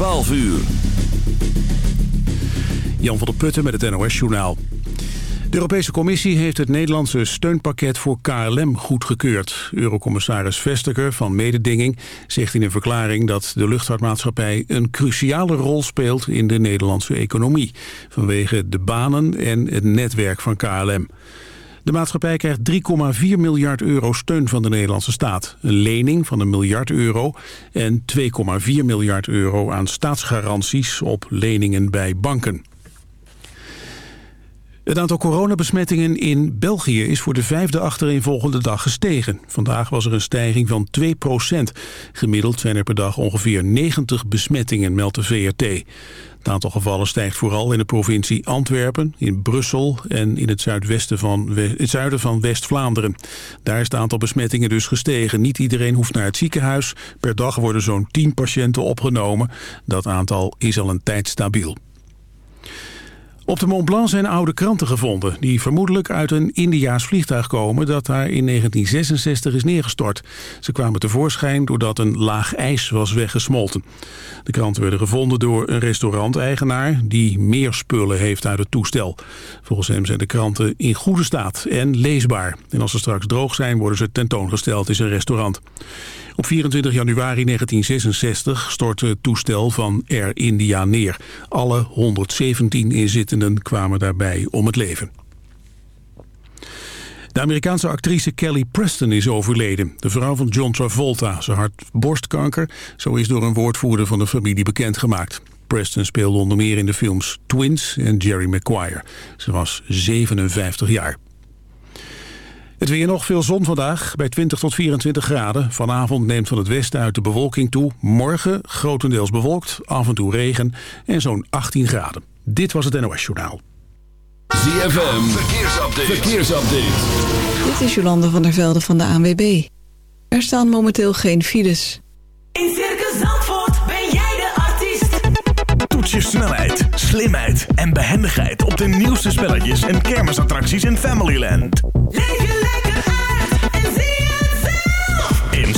12 uur. Jan van der Putten met het NOS-journaal. De Europese Commissie heeft het Nederlandse steunpakket voor KLM goedgekeurd. Eurocommissaris Vestager van Mededinging zegt in een verklaring dat de luchtvaartmaatschappij een cruciale rol speelt in de Nederlandse economie. Vanwege de banen en het netwerk van KLM. De maatschappij krijgt 3,4 miljard euro steun van de Nederlandse staat. Een lening van een miljard euro en 2,4 miljard euro aan staatsgaranties op leningen bij banken. Het aantal coronabesmettingen in België is voor de vijfde achtereenvolgende dag gestegen. Vandaag was er een stijging van 2% Gemiddeld zijn er per dag ongeveer 90 besmettingen, meldt de VRT. Het aantal gevallen stijgt vooral in de provincie Antwerpen, in Brussel en in het, zuidwesten van, het zuiden van West-Vlaanderen. Daar is het aantal besmettingen dus gestegen. Niet iedereen hoeft naar het ziekenhuis. Per dag worden zo'n 10 patiënten opgenomen. Dat aantal is al een tijd stabiel. Op de Mont Blanc zijn oude kranten gevonden... die vermoedelijk uit een Indiaas vliegtuig komen... dat daar in 1966 is neergestort. Ze kwamen tevoorschijn doordat een laag ijs was weggesmolten. De kranten werden gevonden door een restauranteigenaar... die meer spullen heeft uit het toestel. Volgens hem zijn de kranten in goede staat en leesbaar. En als ze straks droog zijn, worden ze tentoongesteld in zijn restaurant. Op 24 januari 1966 stortte het toestel van Air India neer. Alle 117 inzittenden kwamen daarbij om het leven. De Amerikaanse actrice Kelly Preston is overleden. De vrouw van John Travolta. Ze had borstkanker. Zo is door een woordvoerder van de familie bekendgemaakt. Preston speelde onder meer in de films Twins en Jerry Maguire. Ze was 57 jaar. Het weer nog veel zon vandaag, bij 20 tot 24 graden. Vanavond neemt van het westen uit de bewolking toe. Morgen grotendeels bewolkt, af en toe regen en zo'n 18 graden. Dit was het NOS Journaal. ZFM, verkeersupdate. verkeersupdate. Dit is Jolande van der Velde van de ANWB. Er staan momenteel geen files. In Circus Zandvoort ben jij de artiest. Toets je snelheid, slimheid en behendigheid... op de nieuwste spelletjes en kermisattracties in Familyland. Leef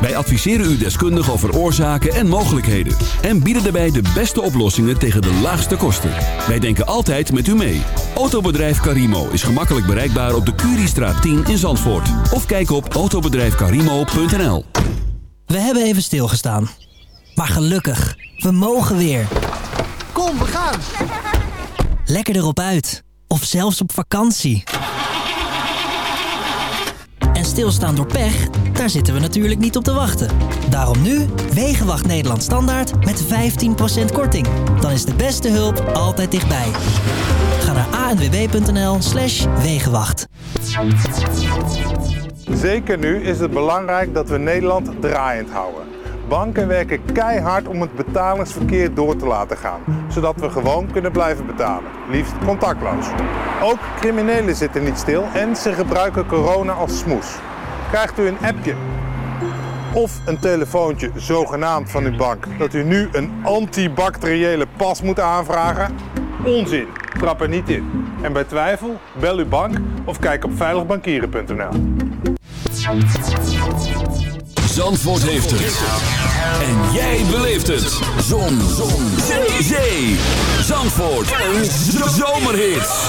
Wij adviseren u deskundig over oorzaken en mogelijkheden. En bieden daarbij de beste oplossingen tegen de laagste kosten. Wij denken altijd met u mee. Autobedrijf Carimo is gemakkelijk bereikbaar op de Curiestraat 10 in Zandvoort. Of kijk op autobedrijfcarimo.nl We hebben even stilgestaan. Maar gelukkig, we mogen weer. Kom, we gaan! Lekker erop uit. Of zelfs op vakantie. Stilstaan door pech, daar zitten we natuurlijk niet op te wachten. Daarom nu Wegenwacht Nederland Standaard met 15% korting. Dan is de beste hulp altijd dichtbij. Ga naar anwb.nl slash Wegenwacht. Zeker nu is het belangrijk dat we Nederland draaiend houden. Banken werken keihard om het betalingsverkeer door te laten gaan, zodat we gewoon kunnen blijven betalen, liefst contactloos. Ook criminelen zitten niet stil en ze gebruiken corona als smoes. Krijgt u een appje of een telefoontje zogenaamd van uw bank dat u nu een antibacteriële pas moet aanvragen? Onzin, trap er niet in. En bij twijfel, bel uw bank of kijk op veiligbankieren.nl. Zandvoort heeft het. En jij beleeft het. Zon. Zon. Zee. Zee. Zandvoort. Een zomerhit.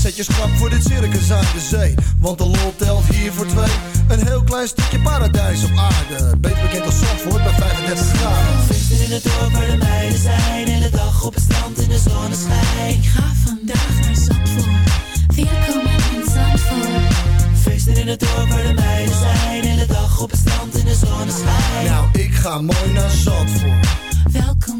Zet je schrap voor dit circus aan de zee Want de lol telt hier voor twee Een heel klein stukje paradijs op aarde Beter bekend als Zandvoort bij 35 graden Feesten in het dorp waar de meiden zijn. In de dag op het strand in de zonneschijn. Ik ga vandaag naar Zandvoort. Welkom in Zandvoort. Feesten in het dorp waar de meiden zijn. In de dag op het strand in de zonneschijn. Nou, ik ga mooi naar Zandvoort Welkom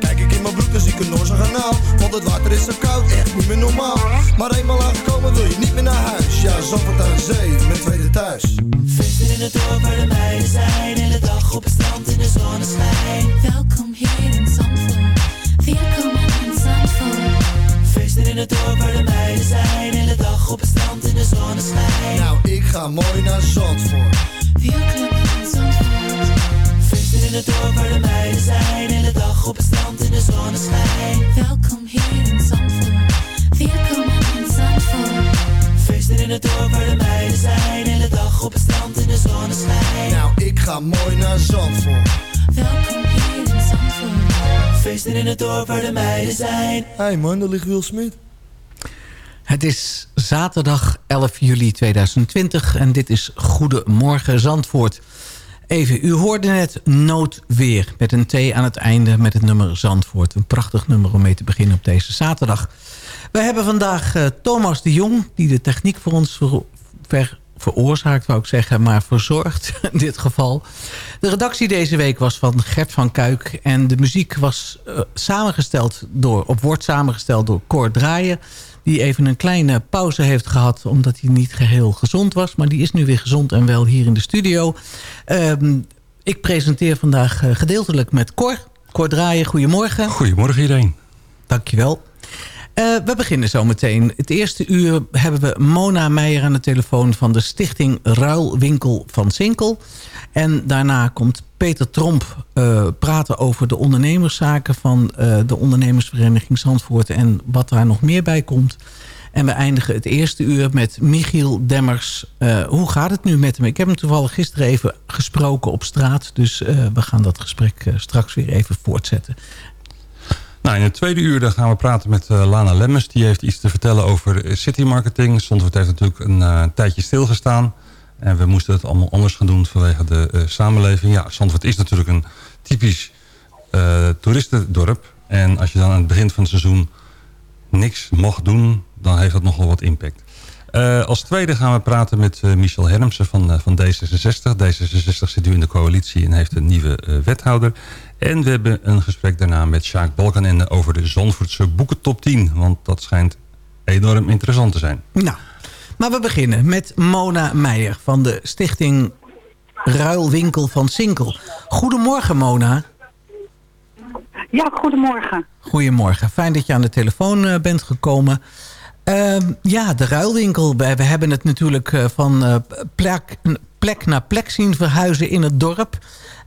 ik in mijn broek, zie ik een Noorse kanaal Want het water is zo koud, echt niet meer normaal Maar eenmaal aangekomen wil je niet meer naar huis Ja, Zandvoort aan zee, mijn tweede thuis Feesten in het dorp waar de meiden zijn. In de dag op het strand in de zonneschijn. Welkom hier in Zandvoort. Welkom in Zandvoort. Feesten in het dorp waar de meiden zijn. In de dag op het strand in de zonneschijn. Nou, ik ga mooi naar Zandvoort Welkom in Zandvoort. Feesten in het dorp waar de meiden zijn. In de dag op het strand in de zonneschijn. Welkom hier in Zandvoort. Welkom in Zandvoort. Feesten in het dorp waar de meiden zijn. In de dag op het strand in de zonneschijn. Nou, ik ga mooi naar Zandvoort Welkom hier in Zandvoort. Feesten in het dorp waar de meiden zijn. Hey man, daar ligt Will Smith Het is zaterdag 11 juli 2020 en dit is Goedemorgen Zandvoort. Even, u hoorde net Noodweer met een T aan het einde met het nummer Zandvoort. Een prachtig nummer om mee te beginnen op deze zaterdag. We hebben vandaag eh, Thomas de Jong, die de techniek voor ons ver, ver- veroorzaakt, wou ik zeggen, maar verzorgt in dit geval. De redactie deze week was van Gert van Kuik en de muziek was eh, samengesteld door, of wordt samengesteld door Cor Draaien die even een kleine pauze heeft gehad... omdat hij niet geheel gezond was. Maar die is nu weer gezond en wel hier in de studio. Ehm, ik presenteer vandaag eh, gedeeltelijk met Cor. Cor Draaien, goedemorgen. Goedemorgen iedereen. Dankjewel. Eh we beginnen zo meteen. Het eerste uur hebben we Mona Meijer aan de telefoon... van de stichting Ruilwinkel van Sinkel. En daarna komt Peter Tromp eh, praten over de ondernemerszaken... van eh, de ondernemersvereniging Zandvoort... en wat daar nog meer bij komt. En we eindigen het eerste uur met Michiel Demmers. Hoe gaat het nu met hem? Ik heb hem toevallig gisteren even gesproken op straat. Dus we gaan dat gesprek straks weer even voortzetten. Nou, in het tweede uur dan gaan we praten met eh, Lana Lemmers. Die heeft iets te vertellen over eh, city marketing. Zandvoort heeft natuurlijk een eh, tijdje stilgestaan. En we moesten het allemaal anders gaan doen vanwege de samenleving. Ja, Zandvoort is natuurlijk een typisch toeristendorp. En als je dan aan het begin van het seizoen niks mag doen... dan heeft dat nogal wat impact. Eh, als tweede gaan we praten met eh, Michel Hermsen van, eh, van D66. D66 zit nu in de coalitie en heeft een nieuwe eh, wethouder. En we hebben een gesprek daarna met Sjaak Balkenende over de Zandvoortse boekentop 10. Want dat schijnt enorm interessant te zijn. Nou, maar we beginnen met Mona Meijer van de stichting Ruilwinkel van Sinkel. Goedemorgen Mona. Ja, goedemorgen. Goedemorgen, fijn dat je aan de telefoon bent gekomen. Ehm, ja, de ruilwinkel. We, we hebben het natuurlijk eh, van eh, plek, plek naar plek zien verhuizen in het dorp.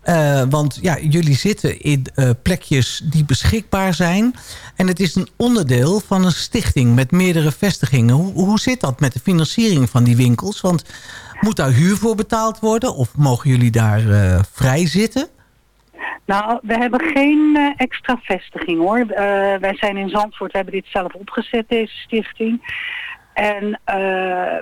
Eh, want ja, jullie zitten in plekjes die beschikbaar zijn. En het is een onderdeel van een stichting met meerdere vestigingen. Hoe, hoe zit dat met de financiering van die winkels? Want moet daar huur voor betaald worden? Of mogen jullie daar vrij zitten? Nou, we hebben geen eh, extra vestiging hoor. Eh, wij zijn in Zandvoort, hebben dit zelf opgezet, deze stichting. En eh,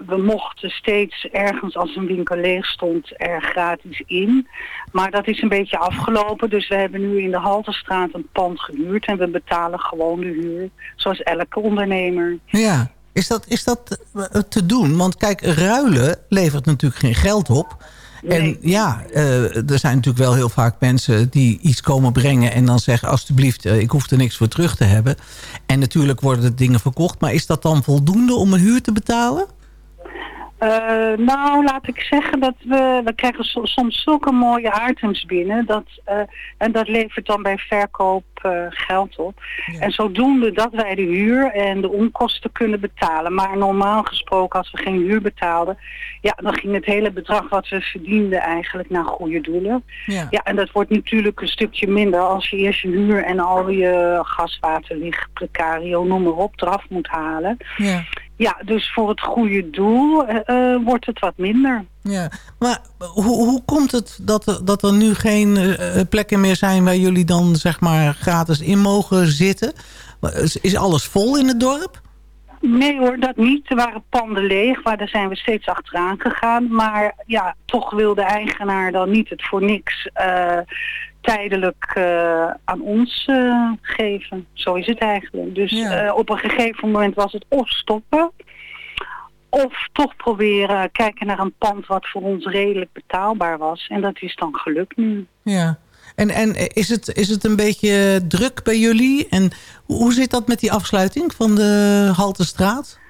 we mochten steeds ergens als een winkel leeg stond er gratis in. Maar dat is een beetje afgelopen. Dus we hebben nu in de Halterstraat een pand gehuurd. En we betalen gewoon de huur. Zoals elke ondernemer. Ja, is dat, is dat te doen? Want kijk, ruilen levert natuurlijk geen geld op. En ja, eh, er zijn natuurlijk wel heel vaak mensen die iets komen brengen... en dan zeggen, alstublieft, eh, ik hoef er niks voor terug te hebben. En natuurlijk worden de dingen verkocht. Maar is dat dan voldoende om een huur te betalen? Eh, nou, laat ik zeggen dat we, we krijgen so- soms zulke mooie items binnen. Dat, eh, en dat levert dan bij verkoop eh, geld op. En zodoende dat wij de huur en de onkosten kunnen betalen. Maar normaal gesproken, als we geen huur betaalden... ja, dan ging het hele bedrag wat we verdienden eigenlijk naar goede doelen. Ja. Ja, en dat wordt natuurlijk een stukje minder als je eerst je huur en al je gas, water, licht, precario, noem maar op, eraf moet halen. Ja. Ja, dus voor het goede doel eh, eh, wordt het wat minder. Ja, maar hoe, hoe komt het dat, er- dat er nu geen eh, plekken meer zijn... waar jullie dan zeg maar gratis in mogen zitten? Is, is alles vol in het dorp? Nee hoor, dat niet. Er waren panden leeg, maar daar zijn we steeds achteraan gegaan. Maar ja, toch wil de eigenaar dan niet het voor niks tijdelijk eh, aan ons eh, geven. Zo is het eigenlijk. Dus eh, op een gegeven moment was het of stoppen... of toch proberen kijken naar een pand wat voor ons redelijk betaalbaar was. En dat is dan gelukt nu. Ja. En, en is, het, is het een beetje druk bij jullie? En hoe, zit dat met die afsluiting van de Haltestraat?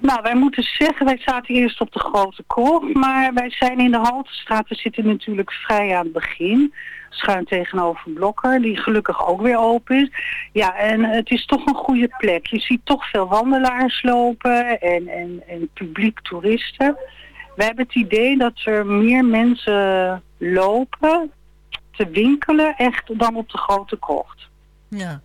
Nou, wij moeten zeggen, wij zaten eerst op de Grote Kroeg, maar wij zijn in de Haltestraat. We zitten natuurlijk vrij aan het begin, schuin tegenover Blokker, die gelukkig ook weer open is. Ja, en het is toch een goede plek. Je ziet toch veel wandelaars lopen en, en, en publiek toeristen. We hebben het idee dat er meer mensen lopen te winkelen echt dan op de Grote Krocht. Ja.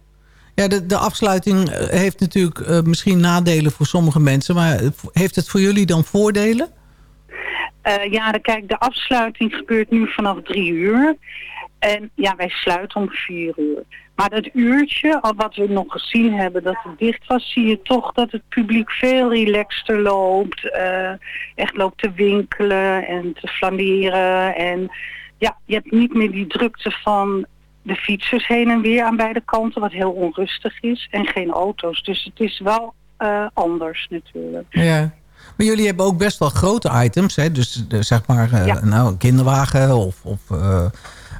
Ja, de, de afsluiting eh, heeft natuurlijk eh, misschien nadelen voor sommige mensen... maar heeft het voor jullie dan voordelen? Eh, ja, kijk, de afsluiting gebeurt nu vanaf drie uur. En ja, wij sluiten om vier uur. Maar dat uurtje, al wat we nog gezien hebben dat het dicht was... zie je toch dat het publiek veel relaxter loopt. eh, echt loopt te winkelen en te flaneren. En ja, je hebt niet meer die drukte van de fietsers heen en weer aan beide kanten... wat heel onrustig is. En geen auto's. Dus het is wel eh, anders natuurlijk. Ja. Maar jullie hebben ook best wel grote items. Hè? Dus eh, zeg maar nou, een kinderwagen of, of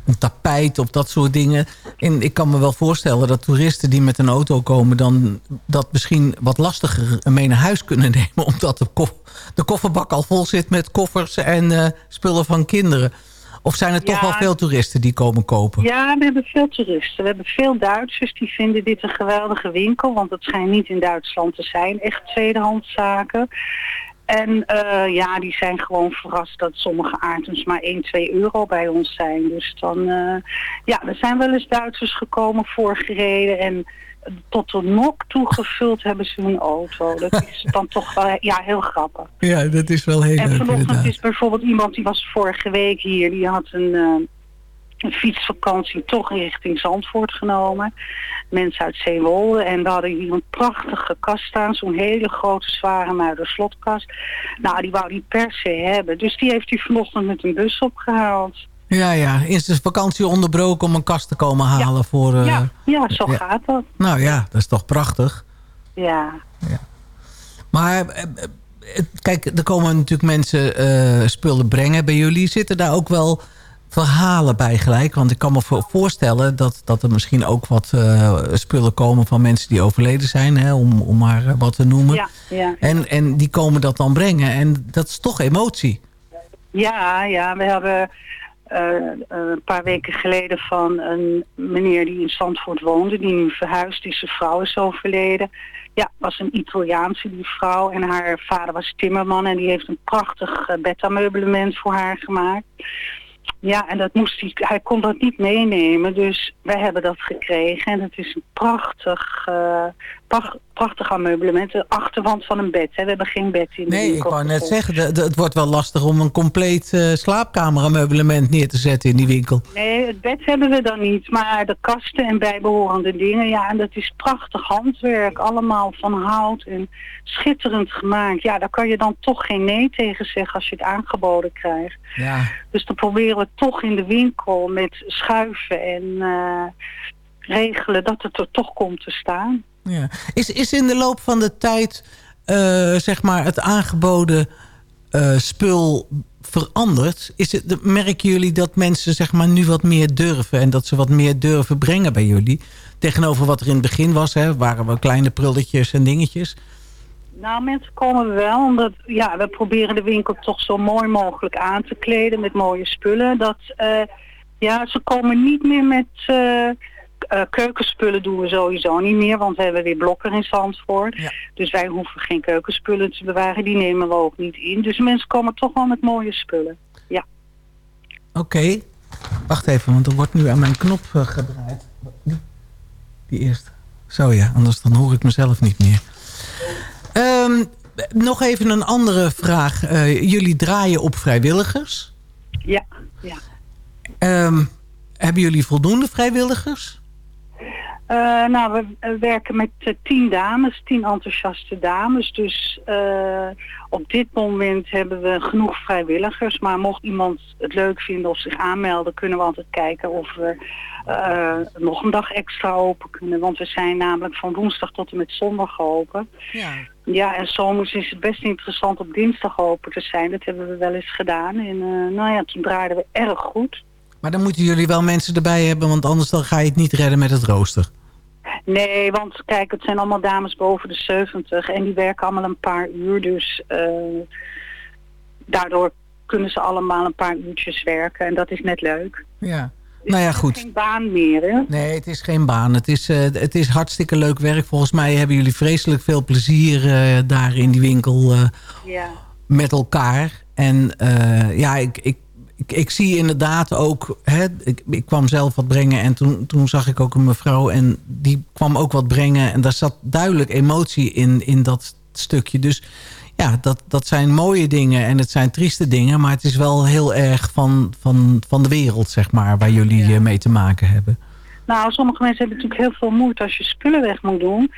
een tapijt of dat soort dingen. En ik kan me wel voorstellen dat toeristen die met een auto komen... dan dat misschien wat lastiger mee naar huis kunnen nemen... omdat de, kof- de kofferbak al vol zit met koffers en eh, spullen van kinderen. Of zijn er toch wel veel toeristen die komen kopen? Ja, we hebben veel toeristen. We hebben veel Duitsers die vinden dit een geweldige winkel. Want het schijnt niet in Duitsland te zijn. Echt tweedehands zaken. En eh, ja, die zijn gewoon verrast dat sommige items maar 1, 2 euro bij ons zijn. Dus dan, eh, ja, er zijn wel eens Duitsers gekomen voorgereden en tot de nok toegevuld hebben ze hun auto. Dat is dan toch wel ja, heel grappig. Ja, dat is wel heel En leuk vanochtend is bijvoorbeeld iemand die was vorige week hier, die had een, eh, een fietsvakantie toch richting Zandvoort genomen. Mensen uit Zeewolde en we hadden hier een prachtige kast staan, zo'n hele grote zware muider slotkast. Nou, die wou die per se hebben, dus die heeft hij vanochtend met een bus opgehaald. Ja, ja. Is de vakantie onderbroken om een kast te komen halen voor... eh, ja, ja, zo ja. gaat dat. Nou ja, dat is toch prachtig. Ja. Maar eh, eh, kijk, er komen natuurlijk mensen spullen brengen bij jullie. Zitten daar ook wel verhalen bij gelijk? Want ik kan me vo- voorstellen dat, dat er misschien ook wat eh, spullen komen van mensen die overleden zijn. Hè, om, om maar eh, wat te noemen. Ja, ja. En, en die komen dat dan brengen. En dat is toch emotie. Ja, ja, we hebben eh, een paar weken geleden van een meneer die in Zandvoort woonde, die nu verhuisd is. Zijn vrouw is overleden. Ja, was een Italiaanse die vrouw en haar vader was timmerman en die heeft een prachtig uh, bed-ameublement voor haar gemaakt. Ja, en dat moest hij, hij kon dat niet meenemen, dus wij hebben dat gekregen. En het is een prachtig, eh, prachtig ameublement. De achterwand van een bed. Hè. We hebben geen bed in de Nee, ik winkel wou net zeggen, het wordt wel lastig om een compleet eh slaapkamerameublement neer te zetten in die winkel. Nee, het bed hebben we dan niet. Maar de kasten en bijbehorende dingen. Ja, en dat is prachtig handwerk. Allemaal van hout en schitterend gemaakt. Ja, daar kan je dan toch geen nee tegen zeggen als je het aangeboden krijgt. Ja. Dus dan proberen we toch in de winkel met schuiven en eh, regelen dat het er toch komt te staan. Ja. Is, is in de loop van de tijd eh, zeg maar het aangeboden eh, spul veranderd? Is het, merken jullie dat mensen zeg maar, nu wat meer durven... en dat ze wat meer durven brengen bij jullie? Tegenover wat er in het begin was, hè, waren we kleine prulletjes en dingetjes. Nou, mensen komen wel, omdat ja, we proberen de winkel toch zo mooi mogelijk aan te kleden met mooie spullen. Dat, eh, ja, ze komen niet meer met eh, keukenspullen doen we sowieso niet meer, want we hebben weer blokker in Zandvoort. Dus wij hoeven geen keukenspullen te bewaren, die nemen we ook niet in. Dus mensen komen toch wel met mooie spullen. Ja. Oké. Wacht even, want er wordt nu aan mijn knop eh, gedraaid. Die, die eerste. Zo ja, anders dan hoor ik mezelf niet meer. Ehm, nog even een andere vraag. Eh, jullie draaien op vrijwilligers. Ja, ja. Ehm, hebben jullie voldoende vrijwilligers? Eh, nou, we werken met eh, tien dames, tien enthousiaste dames. Dus eh, op dit moment hebben we genoeg vrijwilligers. Maar mocht iemand het leuk vinden of zich aanmelden, kunnen we altijd kijken of we nog een dag extra open kunnen. Want we zijn namelijk van woensdag tot en met zondag open. Ja. Ja, en zomers is het best interessant op dinsdag open te zijn. Dat hebben we wel eens gedaan. En nou ja, toen draaiden we erg goed. Maar dan moeten jullie wel mensen erbij hebben... want anders dan ga je het niet redden met het rooster. Nee, want kijk, het zijn allemaal dames boven de 70 en die werken allemaal een paar uur. Dus eh, daardoor kunnen ze allemaal een paar uurtjes werken en dat is net leuk. Ja. Nou ja, goed. Geen baan meer, hè? Nee, het is geen baan. Het is, eh, het is hartstikke leuk werk. Volgens mij hebben jullie vreselijk veel plezier eh, daar in die winkel Ja. met elkaar. En ja, ik, ik, ik, ik zie inderdaad ook... Hè, ik, ik kwam zelf wat brengen en toen, toen zag ik ook een mevrouw... en die kwam ook wat brengen. En daar zat duidelijk emotie in, in dat stukje. Dus ja, dat, dat zijn mooie dingen en het zijn trieste dingen... maar het is wel heel erg van, van, van de wereld, zeg maar... waar jullie eh, mee te maken hebben. Nou, sommige mensen hebben natuurlijk heel veel moeite als je spullen weg moet doen.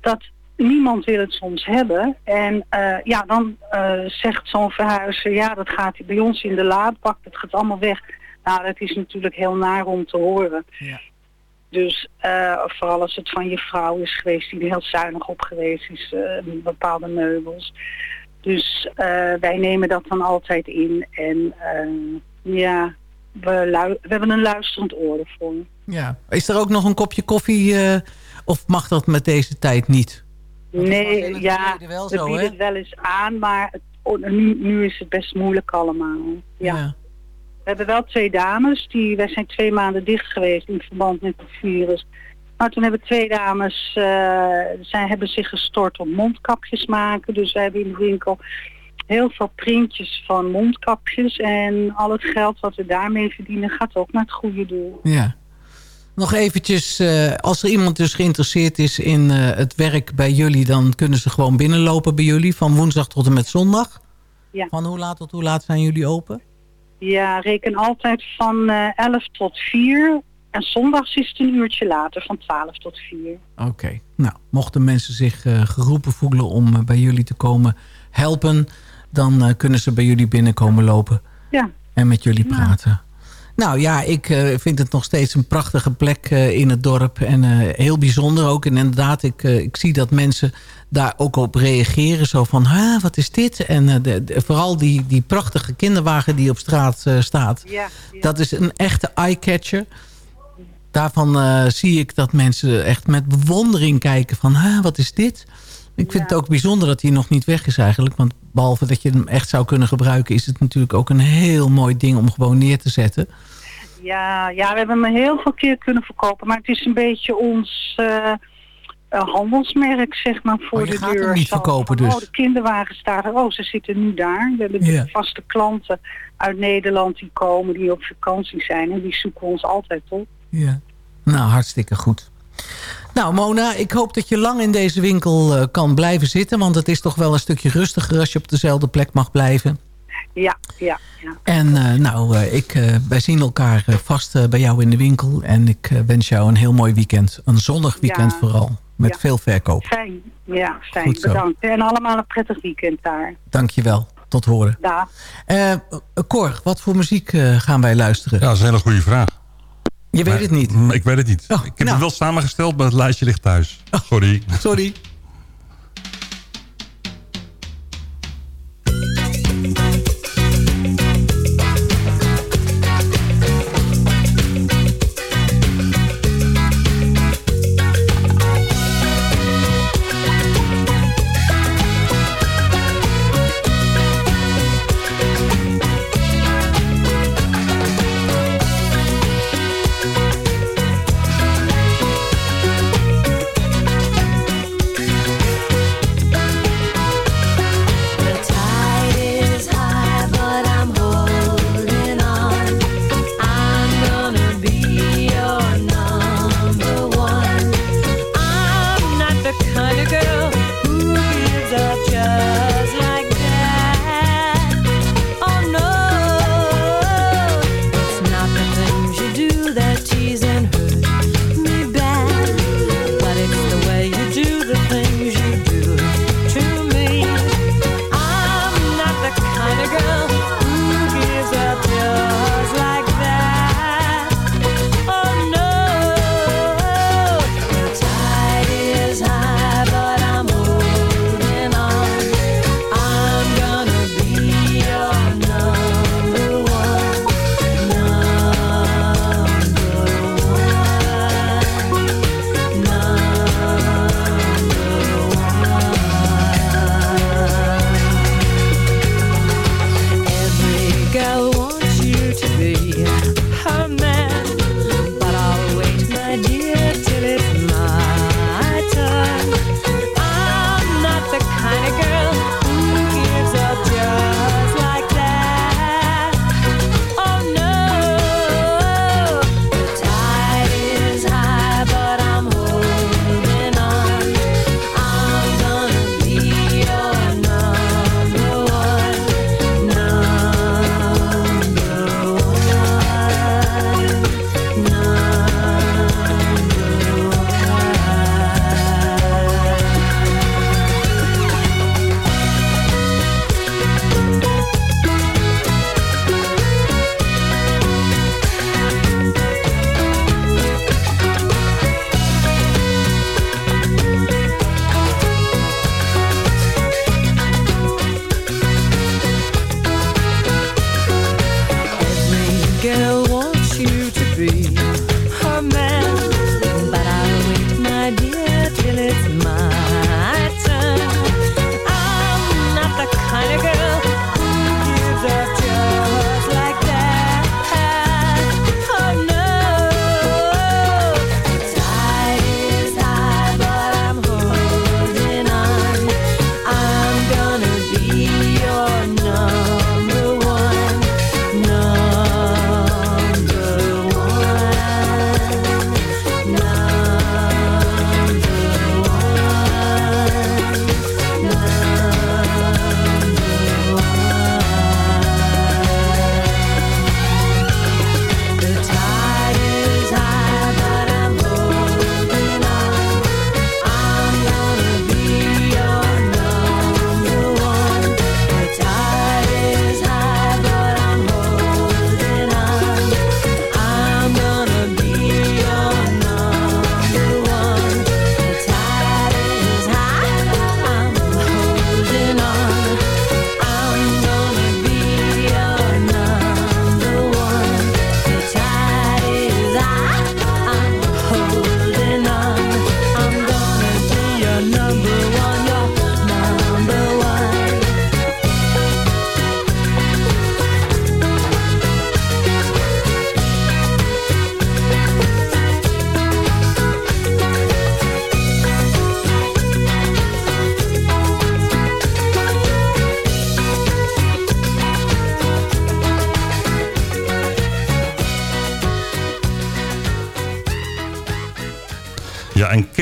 Dat niemand wil het soms hebben. En eh, ja, dan eh, zegt zo'n verhuizer, ja, dat gaat bij ons in de laadbak, dat gaat allemaal weg. Nou, dat is natuurlijk heel naar om te horen. Dus eh, vooral als het van je vrouw is geweest, die er heel zuinig op geweest is, met bepaalde meubels. Dus wij nemen dat dan altijd in. En ja, we, we hebben een luisterend oor ervoor. Ja. Is er ook nog een kopje koffie of mag dat met deze tijd niet? Nee, ja, wel we bieden het wel eens aan, maar het, oh, nu, nu is het best moeilijk allemaal. Ja. We hebben wel twee dames, die, wij zijn twee maanden dicht geweest in verband met het virus. Maar toen hebben twee dames, eh, zij hebben zich gestort op mondkapjes maken. Dus wij hebben in de winkel heel veel printjes van mondkapjes. En al het geld wat we daarmee verdienen gaat ook naar het goede doel. Ja. Nog eventjes, eh, als er iemand dus geïnteresseerd is in eh, het werk bij jullie... dan kunnen ze gewoon binnenlopen bij jullie van woensdag tot en met zondag. Ja. Van hoe laat tot hoe laat zijn jullie open? Ja, reken altijd van eh 11 tot 4. En zondags is het een uurtje later, van 12 tot 4. Oké. Nou, mochten mensen zich geroepen voelen om bij jullie te komen helpen... dan kunnen ze bij jullie binnenkomen lopen Ja. en met jullie praten. Nou ja, ik eh, vind het nog steeds een prachtige plek eh, in het dorp. En eh, heel bijzonder ook. En inderdaad, ik, ik zie dat mensen daar ook op reageren. Zo van, ha, wat is dit? En de, de- vooral die, die prachtige kinderwagen die op straat staat. Ja, Dat is een echte eye-catcher. Daarvan zie ik dat mensen echt met bewondering kijken van, ha, wat is dit? Ik vind het ook bijzonder dat hij nog niet weg is eigenlijk. Want behalve dat je hem echt zou kunnen gebruiken... is het natuurlijk ook een heel mooi ding om gewoon neer te zetten. Ja, ja, we hebben hem heel veel keer kunnen verkopen. Maar het is een beetje ons eh, eh, handelsmerk, zeg maar, voor Oh, de deur. hem niet verkopen van, dus? Oh, de kinderwagen staat er. Oh, ze zitten nu daar. We hebben Ja. vaste klanten uit Nederland die komen, die op vakantie zijn. En die zoeken ons altijd op. Ja. Nou, hartstikke goed. Nou, Mona, ik hoop dat je lang in deze winkel eh, kan blijven zitten. Want het is toch wel een stukje rustiger als je op dezelfde plek mag blijven. Ja, ja, ja. En eh, nou, eh, ik, eh, wij zien elkaar vast eh, bij jou in de winkel. En ik wens jou een heel mooi weekend. Een zonnig weekend Ja. vooral. Met Ja. veel verkoop. Fijn. Ja, fijn. Goed zo. Bedankt. En allemaal een prettig weekend daar. Dankjewel. Tot horen. Eh Cor, wat voor muziek eh, gaan wij luisteren? Ja, dat is een hele goede vraag. Je weet het niet. Mm, Ik weet het niet. ik heb nou. Oh. het wel samengesteld, maar het lijstje ligt thuis. Sorry. Sorry.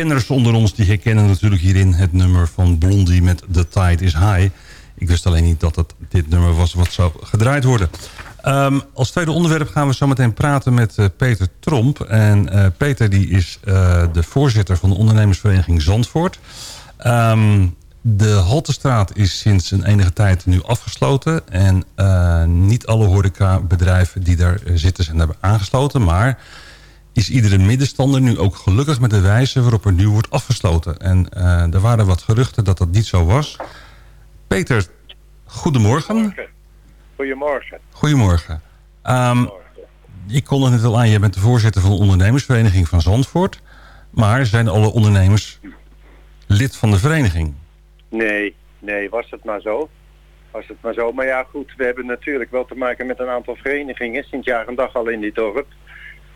Kenners onder ons die herkennen natuurlijk hierin het nummer van Blondie met The Tide is High. Ik wist alleen niet dat het dit nummer was wat zou gedraaid worden. Ehm, als tweede onderwerp gaan we zo meteen praten met eh, Peter Tromp. En eh, Peter die is eh, de voorzitter van de ondernemersvereniging Zandvoort. Ehm, de Haltestraat is sinds een enige tijd nu afgesloten. En niet alle horecabedrijven die daar zitten zijn hebben aangesloten. Maar is iedere middenstander nu ook gelukkig met de wijze waarop er nu wordt afgesloten. En er waren wat geruchten dat dat niet zo was. Peter, goedemorgen. Goedemorgen. Goedemorgen. Um, ik kon het net al aan, jij bent de voorzitter van de ondernemersvereniging van Zandvoort. Maar zijn alle ondernemers lid van de vereniging? Nee, nee, was het maar zo. Was het maar zo. Maar ja, goed, we hebben natuurlijk wel te maken met een aantal verenigingen sinds jaar en dag al in dit dorp.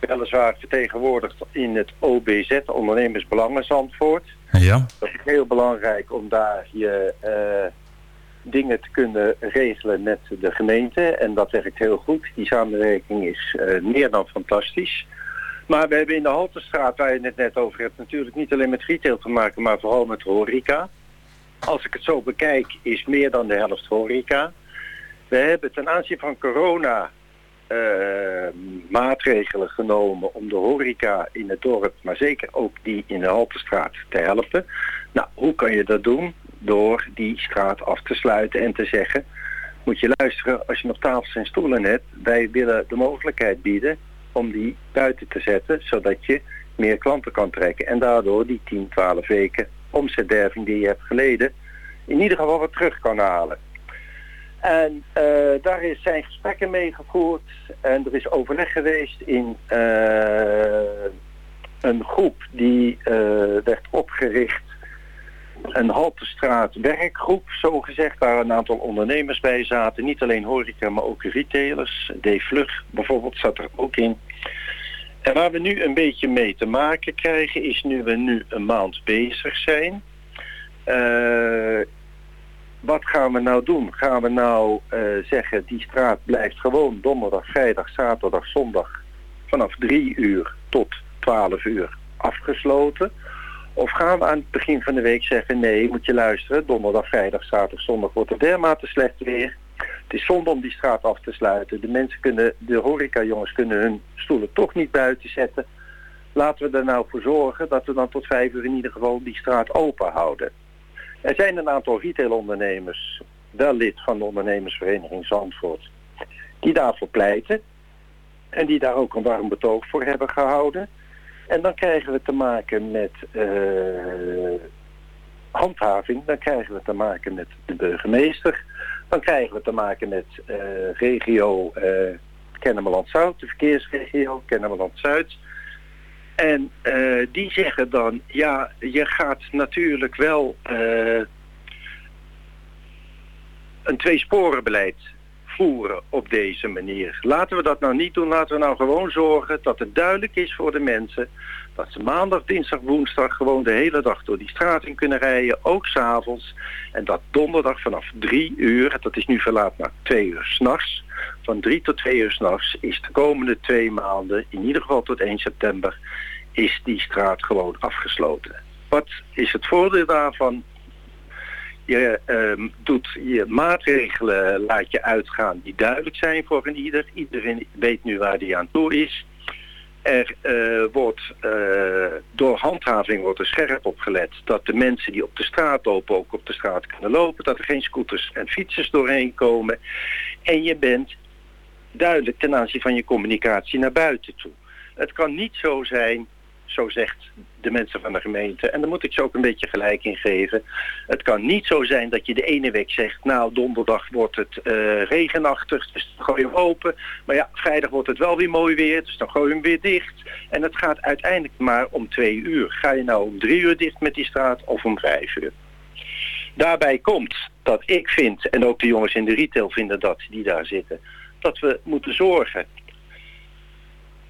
Weliswaar vertegenwoordigd in het OBZ, Ondernemersbelangen Zandvoort. Ja. Dat is heel belangrijk om daar je uh, dingen te kunnen regelen met de gemeente. En dat werkt heel goed. Die samenwerking is uh, meer dan fantastisch. Maar we hebben in de Haltestraat, waar je het net over hebt, natuurlijk niet alleen met retail te maken, maar vooral met horeca. Als ik het zo bekijk, is meer dan de helft horeca. We hebben ten aanzien van corona uh, maatregelen genomen om de horeca in het dorp, maar zeker ook die in de Haltestraat te helpen. Nou, hoe kan je dat doen? Door die straat af te sluiten en te zeggen, moet je luisteren, als je nog tafels en stoelen hebt, wij willen de mogelijkheid bieden om die buiten te zetten, zodat je meer klanten kan trekken. En daardoor die 10, 12 weken omzetderving die je hebt geleden, in ieder geval wat terug kan halen. En uh, daar is zijn gesprekken mee gevoerd en er is overleg geweest in uh, een groep die uh, werd opgericht. Een Haltestraat werkgroep, zo gezegd, waar een aantal ondernemers bij zaten. Niet alleen horeca, maar ook retailers. D. Vlug bijvoorbeeld zat er ook in. En waar we nu een beetje mee te maken krijgen, is nu we nu een maand bezig zijn. Wat gaan we nou doen? Gaan we nou uh, zeggen, die straat blijft gewoon donderdag, vrijdag, zaterdag, zondag vanaf drie uur tot 12 uur afgesloten? Of gaan we aan het begin van de week zeggen, nee, moet je luisteren, donderdag, vrijdag, zaterdag, zondag wordt het dermate slecht weer. Het is zonde om die straat af te sluiten. De mensen kunnen, de horeca-jongens kunnen hun stoelen toch niet buiten zetten. Laten we er nou voor zorgen dat we dan tot vijf uur in ieder geval die straat open houden. Er zijn een aantal retailondernemers, wel lid van de ondernemersvereniging Zandvoort, die daarvoor pleiten. En die daar ook een warm betoog voor hebben gehouden. En dan krijgen we te maken met uh, handhaving, dan krijgen we te maken met de burgemeester. Dan krijgen we te maken met uh, regio uh, Kennemerland-Zuid, de verkeersregio Kennemerland-Zuid. En uh, die zeggen dan, ja, je gaat natuurlijk wel uh, een tweesporenbeleid voeren op deze manier. Laten we dat nou niet doen. Laten we nou gewoon zorgen dat het duidelijk is voor de mensen... dat ze maandag, dinsdag, woensdag gewoon de hele dag door die straat in kunnen rijden. Ook s'avonds. En dat donderdag vanaf drie uur, dat is nu verlaat naar twee uur s'nachts... van drie tot twee uur s'nachts is de komende twee maanden, in ieder geval tot 1 september... is die straat gewoon afgesloten. Wat is het voordeel daarvan? Je um, doet je maatregelen, laat je uitgaan die duidelijk zijn voor een ieder. Iedereen weet nu waar die aan toe is. Er uh, wordt uh, door handhaving wordt er scherp op gelet dat de mensen die op de straat lopen ook op de straat kunnen lopen. Dat er geen scooters en fietsers doorheen komen. En je bent duidelijk ten aanzien van je communicatie naar buiten toe. Het kan niet zo zijn zo zegt de mensen van de gemeente. En daar moet ik ze ook een beetje gelijk in geven. Het kan niet zo zijn dat je de ene week zegt... nou, donderdag wordt het uh, regenachtig, dus dan gooi je hem open. Maar ja, vrijdag wordt het wel weer mooi weer, dus dan gooi je hem weer dicht. En het gaat uiteindelijk maar om twee uur. Ga je nou om drie uur dicht met die straat of om vijf uur? Daarbij komt dat ik vind, en ook de jongens in de retail vinden dat, die daar zitten... dat we moeten zorgen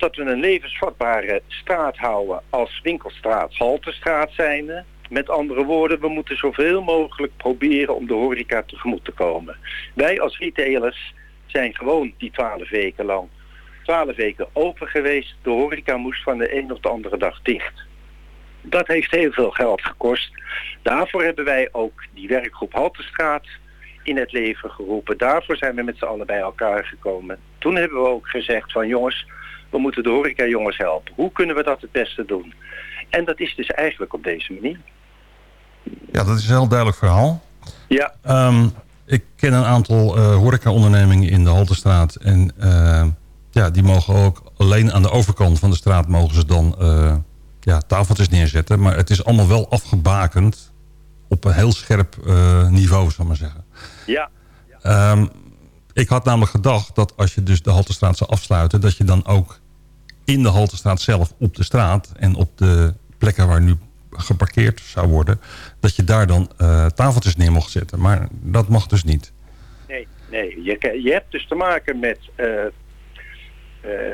dat we een levensvatbare straat houden als winkelstraat, haltestraat zijnde. Met andere woorden, we moeten zoveel mogelijk proberen om de horeca tegemoet te komen. Wij als retailers zijn gewoon die twaalf weken lang, twaalf weken open geweest. De horeca moest van de een of de andere dag dicht. Dat heeft heel veel geld gekost. Daarvoor hebben wij ook die werkgroep Haltestraat in het leven geroepen. Daarvoor zijn we met z'n allen bij elkaar gekomen. Toen hebben we ook gezegd van jongens, we moeten de horeca jongens helpen. Hoe kunnen we dat het beste doen? En dat is dus eigenlijk op deze manier. Ja, dat is een heel duidelijk verhaal. Ja. Ehm, ik ken een aantal eh horeca-ondernemingen in de Haltestraat. En eh, ja, die mogen ook alleen aan de overkant van de straat mogen ze dan eh, ja, tafeltjes neerzetten. Maar het is allemaal wel afgebakend op een heel scherp niveau, zal ik maar zeggen. Ja. Ehm, ik had namelijk gedacht dat als je dus de Haltestraat zou afsluiten... dat je dan ook in de Haltestraat zelf op de straat... en op de plekken waar nu geparkeerd zou worden... dat je daar dan eh, tafeltjes neer mocht zetten. Maar dat mag dus niet. Nee, nee. Je, je hebt dus te maken met eh, eh,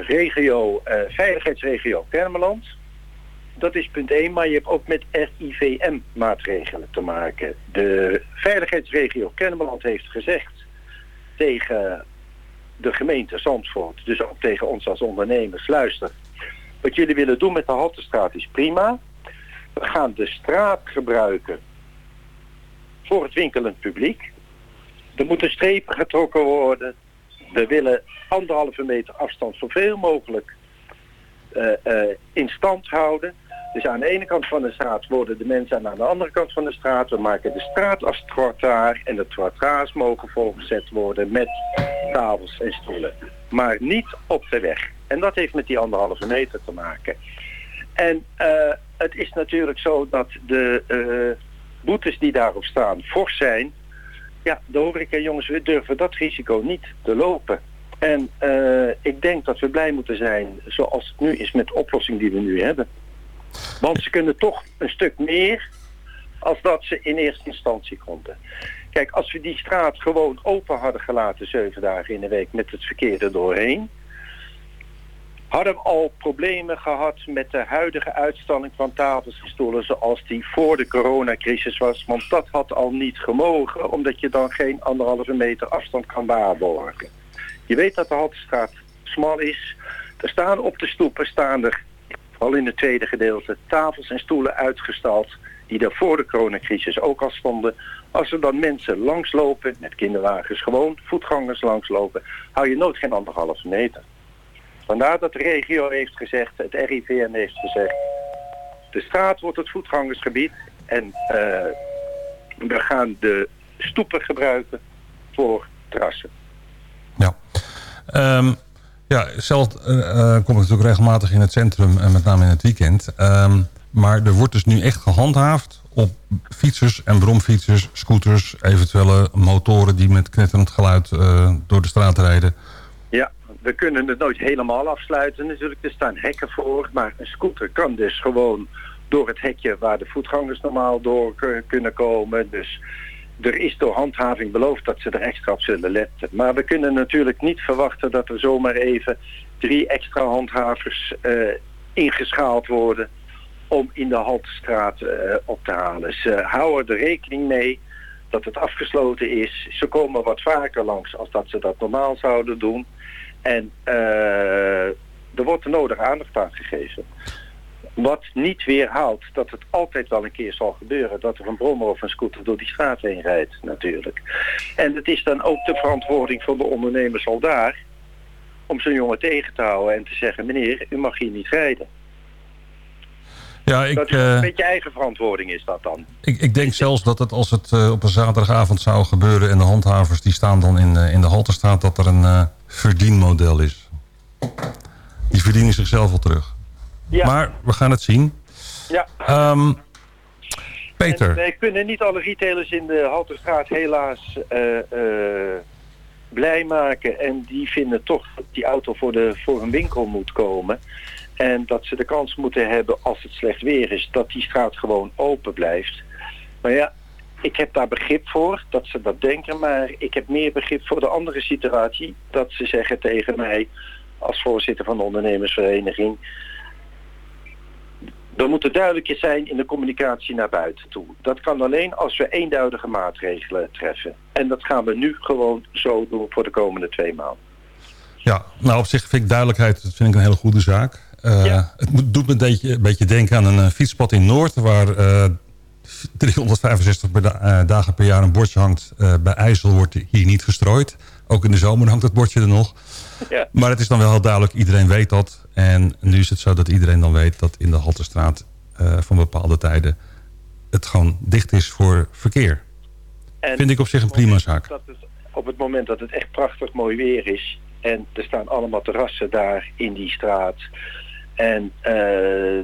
regio, veiligheidsregio Kermeland. Dat is punt 1, maar je hebt ook met RIVM-maatregelen te maken. De veiligheidsregio Kennemerland heeft gezegd tegen de gemeente Zandvoort, dus ook tegen ons als ondernemers, luister, wat jullie willen doen met de Haltestraat is prima. We gaan de straat gebruiken voor het winkelend publiek. Er moeten strepen getrokken worden. We willen anderhalve meter afstand zoveel mogelijk eh, eh, in stand houden. Dus aan de ene kant van de straat worden de mensen en aan de andere kant van de straat. We maken de straat als trottoir en de trottoirs mogen volgezet worden met tafels en stoelen. Maar niet op de weg. En dat heeft met die anderhalve meter te maken. En eh, het is natuurlijk zo dat de eh, boetes die daarop staan fors zijn. Ja, de horeca jongens, we durven dat risico niet te lopen. En eh, ik denk dat we blij moeten zijn zoals het nu is met de oplossing die we nu hebben. Want ze kunnen toch een stuk meer als dat ze in eerste instantie konden. Kijk, als we die straat gewoon open hadden gelaten zeven dagen in de week met het verkeer er doorheen, hadden we al problemen gehad met de huidige uitstalling van tafels en stoelen zoals die voor de coronacrisis was. Want dat had al niet gemogen, omdat je dan geen anderhalve meter afstand kan waarborgen. Je weet dat de Haltestraat smal is. Er staan op de stoepen, staan er, vooral in het tweede gedeelte, tafels en stoelen uitgestald die er voor de coronacrisis ook al stonden. Als er dan mensen langslopen, met kinderwagens gewoon, voetgangers langslopen, hou je nooit geen anderhalve meter. Vandaar dat de regio heeft gezegd, het RIVM heeft gezegd, de straat wordt het voetgangersgebied en eh, we gaan de stoepen gebruiken voor terrassen. Ehm, ja, zelf eh, eh, kom ik natuurlijk regelmatig in het centrum, en met name in het weekend. Ehm, maar er wordt dus nu echt gehandhaafd op fietsers en bromfietsers, scooters, eventuele motoren die met knetterend geluid eh, door de straat rijden. Ja, we kunnen het nooit helemaal afsluiten natuurlijk. Er staan hekken voor, maar een scooter kan dus gewoon door het hekje waar de voetgangers normaal door kunnen komen. Dus er is door handhaving beloofd dat ze er extra op zullen letten. Maar we kunnen natuurlijk niet verwachten dat er zomaar even drie extra handhavers eh, ingeschaald worden om in de Haltestraat eh, op te halen. Ze houden er rekening mee dat het afgesloten is. Ze komen wat vaker langs als dat ze dat normaal zouden doen. En eh, er wordt de nodige aandacht aan gegeven. Wat niet weerhoudt dat het altijd wel een keer zal gebeuren dat er een brommer of een scooter door die straat heen rijdt natuurlijk. En het is dan ook de verantwoording van de ondernemers al daar om zo'n jongen tegen te houden en te zeggen meneer, u mag hier niet rijden. Ja, ik, dat is eh, een beetje eigen verantwoording is dat dan. Ik, ik denk zelfs dat het als het eh, op een zaterdagavond zou gebeuren... en de handhavers die staan dan in, eh, in de haltestraat... dat er een eh, verdienmodel is. Die verdienen zichzelf wel terug. Ja. Maar we gaan het zien. Ja. Ehm, Peter. En wij kunnen niet alle retailers in de Halterstraat helaas eh, eh, blij maken. En die vinden toch dat die auto voor, de, voor een winkel moet komen. En dat ze de kans moeten hebben als het slecht weer is, dat die straat gewoon open blijft. Maar ja, ik heb daar begrip voor dat ze dat denken. Maar ik heb meer begrip voor de andere situatie. Dat ze zeggen tegen mij als voorzitter van de ondernemersvereniging. Er moeten duidelijkjes zijn in de communicatie naar buiten toe. Dat kan alleen als we eenduidige maatregelen treffen. En dat gaan we nu gewoon zo doen voor de komende twee maanden. Ja, nou op zich vind ik duidelijkheid dat vind ik een hele goede zaak. Eh, Het moet- doet me een beetje, een beetje denken aan een eh, fietspad in Noord... waar eh, 365 per da- eh, dagen per jaar een bordje hangt. Bij IJssel wordt hier niet gestrooid. Ook in de zomer hangt het bordje er nog. Ja. Maar het is dan wel heel duidelijk, iedereen weet dat. En nu is het zo dat iedereen dan weet dat in de Halterstraat... eh, van bepaalde tijden het gewoon dicht is voor verkeer. En Vind ik op zich een prima zaak. Dat het, op het moment dat het echt prachtig mooi weer is en er staan allemaal terrassen daar in die straat en eh,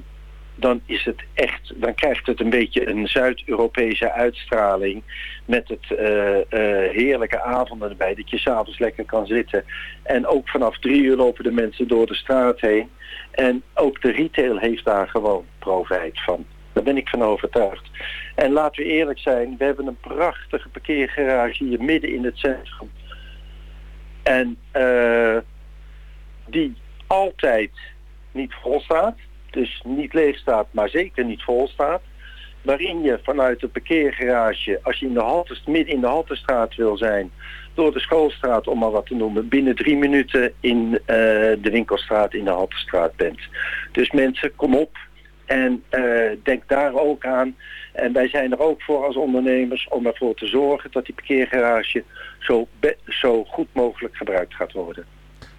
dan is het echt, dan krijgt het een beetje een Zuid-Europese uitstraling met het eh, eh, heerlijke avonden erbij, dat je s'avonds lekker kan zitten. En ook vanaf drie uur lopen de mensen door de straat heen. En ook de retail heeft daar gewoon profijt van. Daar ben ik van overtuigd. En laten we eerlijk zijn, we hebben een prachtige parkeergarage hier midden in het centrum. En eh, die altijd niet vol staat. Dus niet leeg staat, maar zeker niet vol staat. Waarin je vanuit de parkeergarage, als je in de halte, midden in de Haltestraat wil zijn, door de schoolstraat, om maar wat te noemen, binnen drie minuten in eh, de winkelstraat in de Haltestraat bent. Dus mensen, kom op en eh, denk daar ook aan. En wij zijn er ook voor als ondernemers om ervoor te zorgen dat die parkeergarage zo, zo goed mogelijk gebruikt gaat worden.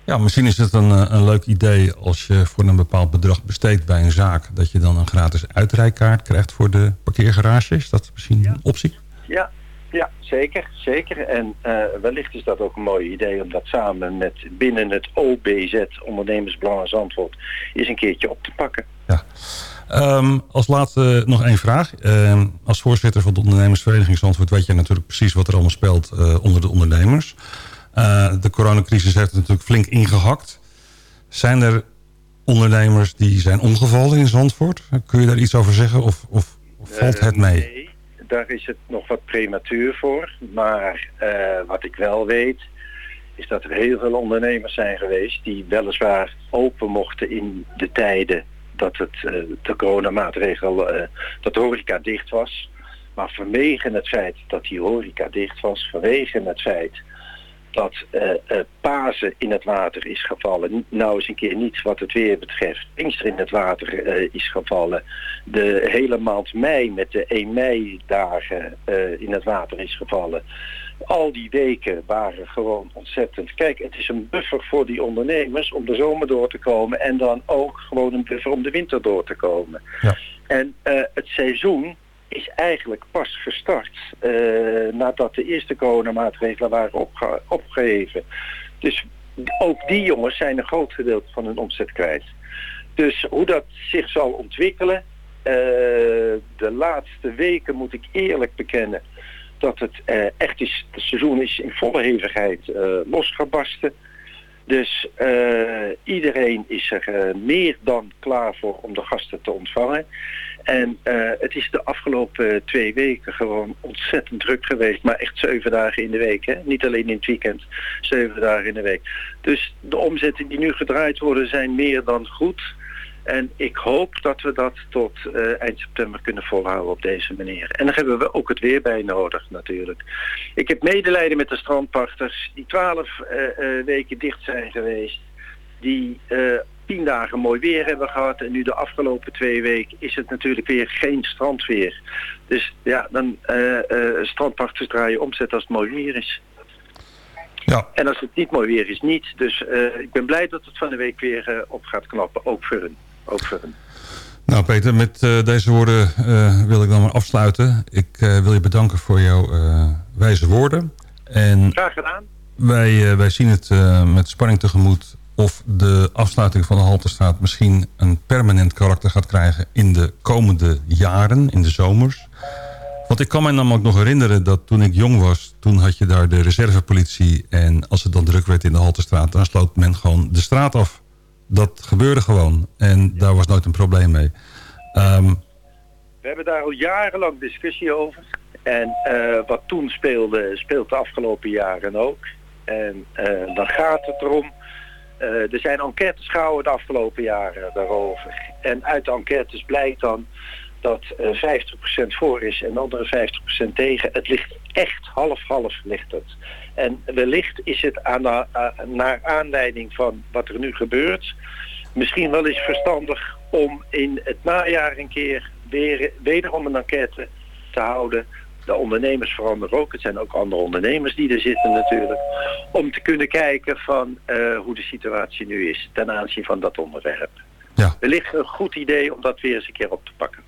Ja, misschien is het een, eh, een leuk idee als je voor een bepaald bedrag besteedt bij een zaak... dat je dan een gratis uitrijkaart krijgt voor de parkeergarage. Is dat misschien een optie? Ja, ja zeker, zeker. En eh, wellicht is dat ook een mooi idee om dat samen met binnen het OBZ, Ondernemersbelang en Zandvoort, eens een keertje op te pakken. Ehm, als laatste nog één vraag. Ehm, als voorzitter van de ondernemersvereniging Zandvoort... weet je natuurlijk precies wat er allemaal speelt eh, onder de ondernemers. Eh, de coronacrisis heeft het natuurlijk flink ingehakt. Zijn er ondernemers die zijn omgevallen in Zandvoort? Kun je daar iets over zeggen of, of valt het Eh, mee? nee, daar is het nog wat prematuur voor. Maar eh, wat ik wel weet, is dat er heel veel ondernemers zijn geweest die weliswaar open mochten in de tijden dat het, de coronamaatregel, dat de horeca dicht was. Maar vanwege het feit dat die horeca dicht was, vanwege het feit dat eh, Pasen in het water is gevallen. Nou eens een keer niet wat het weer betreft. Pinkster in het water eh, is gevallen. De hele maand mei met de 1 mei dagen in het water is gevallen. Al die weken waren gewoon ontzettend. Kijk, het is een buffer voor die ondernemers om de zomer door te komen. En dan ook gewoon een buffer om de winter door te komen. En eh, het seizoen is eigenlijk pas gestart eh, nadat de eerste coronamaatregelen waren opge- opgeheven. Dus ook die jongens zijn een groot gedeelte van hun omzet kwijt. Dus hoe dat zich zal ontwikkelen, eh, de laatste weken moet ik eerlijk bekennen dat het eh, echt is, het seizoen is in volle hevigheid losgebarsten. Dus iedereen is er meer dan klaar voor om de gasten te ontvangen. En eh, het is de afgelopen twee weken gewoon ontzettend druk geweest. Maar echt zeven dagen in de week. Hè? Niet alleen in het weekend. Zeven dagen in de week. Dus de omzetten die nu gedraaid worden zijn meer dan goed. En ik hoop dat we dat tot eh, eind september kunnen volhouden op deze manier. En daar hebben we ook het weer bij nodig natuurlijk. Ik heb medelijden met de strandpachters die twaalf eh, eh, weken dicht zijn geweest. Die eh, tien dagen mooi weer hebben gehad. En nu de afgelopen twee weken is het natuurlijk weer geen strandweer. Dus ja, dan eh eh, strandpachters draaien omzet als het mooi weer is. Ja. En als het niet mooi weer is, niet. Dus eh, ik ben blij dat het van de week weer op gaat knappen. Ook voor hun. Ook voor hun. Nou Peter, met deze woorden wil ik dan maar afsluiten. Ik wil je bedanken voor jouw wijze woorden. En Graag gedaan. wij, wij zien het met spanning tegemoet of de afsluiting van de Halterstraat misschien een permanent karakter gaat krijgen in de komende jaren, in de zomers. Want ik kan me namelijk nog herinneren dat toen ik jong was, toen had je daar de reservepolitie en als het dan druk werd in de Halterstraat, dan sloot men gewoon de straat af. Dat gebeurde gewoon en daar was nooit een probleem mee. Ehm, We hebben daar al jarenlang discussie over. En eh, wat toen speelde, speelt de afgelopen jaren ook. En eh, dan gaat het erom. Eh, er zijn enquêtes gehouden de afgelopen jaren daarover. En uit de enquêtes blijkt dan dat eh 50% voor is en de andere 50% tegen. Het ligt echt half-half ligt het. En wellicht is het aan naar aanleiding van wat er nu gebeurt. misschien wel eens verstandig om in het najaar een keer weer, wederom een enquête te houden. De ondernemers veranderen ook. Het zijn ook andere ondernemers die er zitten natuurlijk. Om te kunnen kijken van eh, hoe de situatie nu is ten aanzien van dat onderwerp. Ja. Wellicht een goed idee om dat weer eens een keer op te pakken.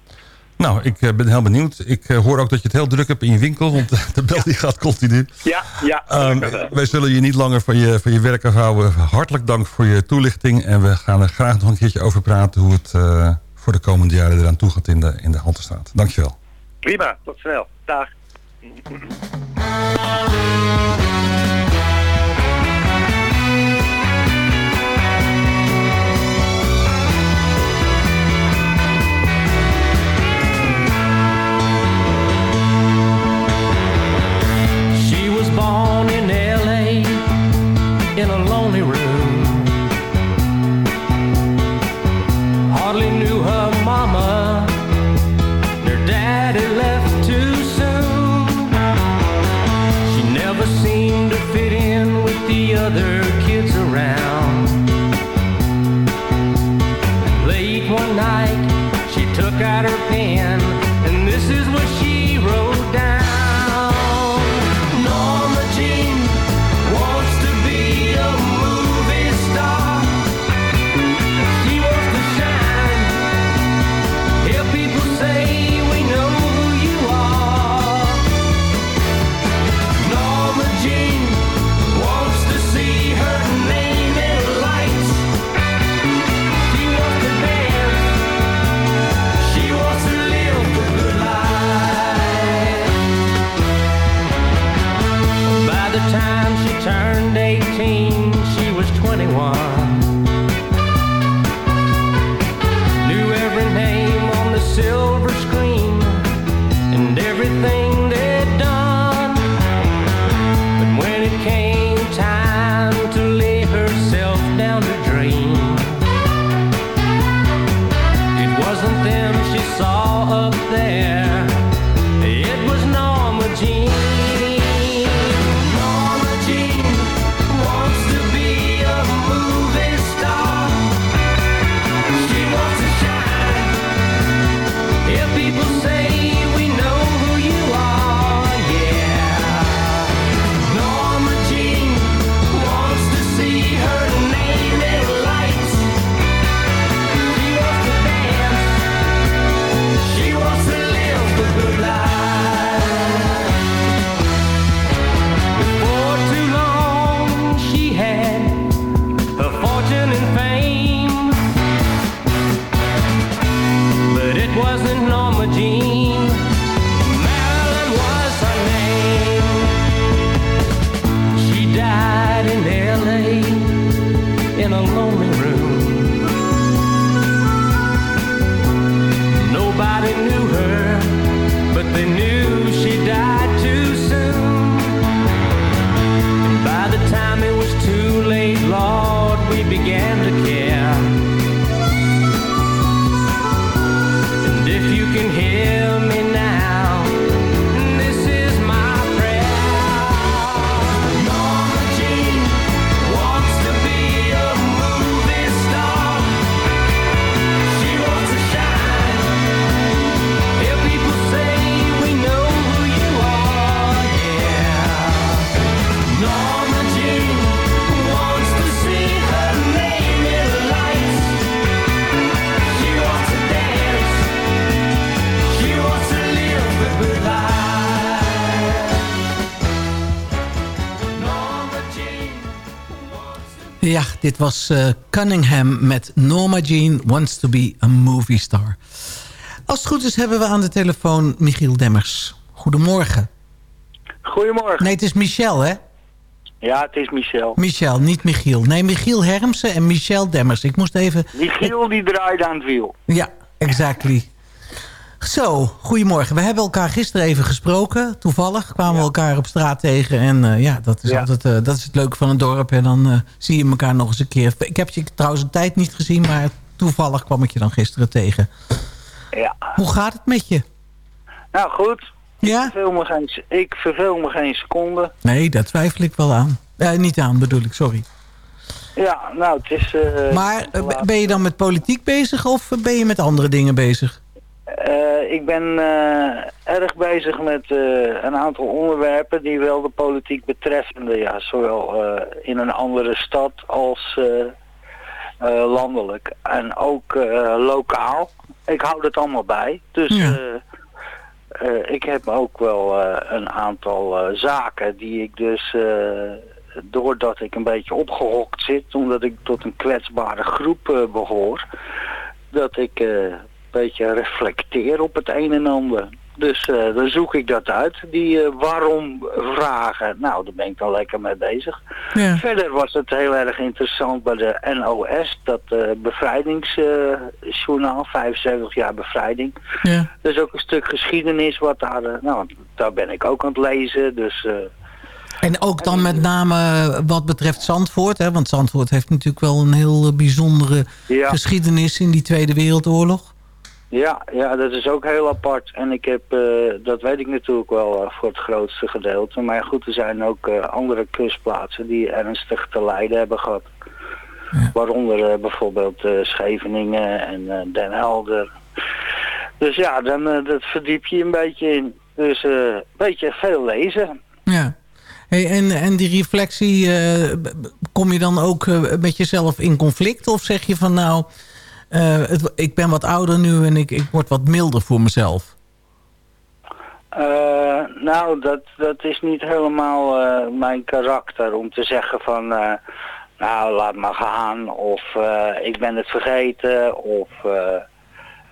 Nou, ik eh, ben heel benieuwd. Ik eh, hoor ook dat je het heel druk hebt in je winkel, want de bel die gaat continu. Ja, ja. Ehm, wij zullen je niet langer van je, van je werk afhouden. Hartelijk dank voor je toelichting. En we gaan er graag nog een keertje over praten hoe het voor de komende jaren eraan toe gaat in de, in de Haltestraat. Dankjewel. Prima, tot snel. Dag. dit was eh, Cunningham met Norma Jean Wants to be a Movie Star. Als het goed is hebben we aan de telefoon Michiel Demmers. Goedemorgen. Goedemorgen. Nee, het is Michel, hè? Ja, het is Michel. Michel, niet Michiel. Nee, Michiel Hermsen en Michel Demmers. Ik moest even... Michiel die draait aan het wiel. Ja, exactly. Zo, goedemorgen. We hebben elkaar gisteren even gesproken. Toevallig kwamen we elkaar op straat tegen. En eh, ja, dat is, Ja. altijd, eh, dat is het leuke van een dorp. En dan eh, zie je elkaar nog eens een keer. Ik heb je trouwens een tijd niet gezien, maar toevallig kwam ik je dan gisteren tegen. Ja. Hoe gaat het met je? Nou goed. Ja? Ik verveel me geen, ik verveel me geen seconde. Nee, daar twijfel ik wel aan. Niet aan, bedoel ik, sorry. Ja, nou, het is... Maar ben je dan met politiek bezig of ben je met andere dingen bezig? Eh, ik ben eh, erg bezig met eh, een aantal onderwerpen die wel de politiek betreffen. Ja, zowel in een andere stad als landelijk. En ook lokaal. Ik hou het allemaal bij. Dus Ja. ik heb ook wel een aantal zaken die ik dus... doordat ik een beetje opgehokt zit, omdat ik tot een kwetsbare groep eh, behoor, dat ik beetje reflecteer op het een en ander. Dus eh, dan zoek ik dat uit, die eh, waarom vragen. Nou, daar ben ik dan lekker mee bezig. Ja. Verder was het heel erg interessant bij de NOS, dat eh, bevrijdingsjournaal, 75 jaar bevrijding. Ja. Is ook een stuk geschiedenis wat daar, nou, daar ben ik ook aan het lezen. Dus En ook dan met name wat betreft Zandvoort. Hè? Want Zandvoort heeft natuurlijk wel een heel bijzondere Ja. geschiedenis in die Tweede Wereldoorlog. Ja, ja, dat is ook heel apart. En ik heb, eh, dat weet ik natuurlijk wel eh, voor het grootste gedeelte. Maar goed, er zijn ook eh, andere kustplaatsen die ernstig te lijden hebben gehad. Waaronder bijvoorbeeld Scheveningen en Den Helder. Dus ja, dan dat verdiep je een beetje in. Dus een beetje veel lezen. Ja. Hey, en, en die reflectie, kom je dan ook met jezelf in conflict? Of zeg je van nou, eh, het, ik ben wat ouder nu en ik, ik word wat milder voor mezelf? Eh, nou, dat, dat is niet helemaal eh, mijn karakter om te zeggen van... nou, laat maar gaan. Of ik ben het vergeten. Of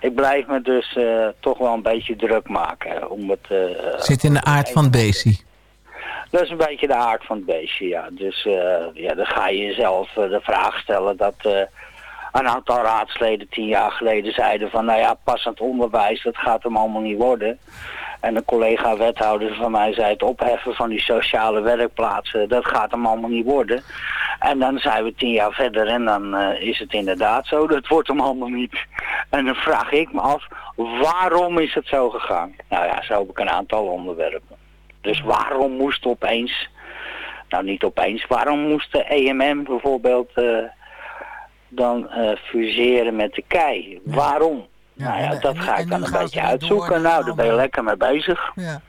ik blijf me dus toch wel een beetje druk maken. Om het, Zit in de aard van het beestie. dat is een beetje de aard van het beestje, ja. Dus ja, dan ga je jezelf de vraag stellen dat een aantal raadsleden tien jaar geleden zeiden van... nou ja, passend onderwijs, dat gaat hem allemaal niet worden. En een collega wethouder van mij zei het opheffen van die sociale werkplaatsen, dat gaat hem allemaal niet worden. En dan zijn we tien jaar verder en dan eh, is het inderdaad zo, dat wordt hem allemaal niet. En dan vraag ik me af, waarom is het zo gegaan? Nou ja, zo heb ik een aantal onderwerpen. Dus waarom moest opeens, nou niet opeens, waarom moest de EMM bijvoorbeeld eh, dan eh, fuseren met de KEI? Waarom? nou ja, dat ga ik dan een beetje uitzoeken. Nou, daar ben je lekker mee bezig. Ja.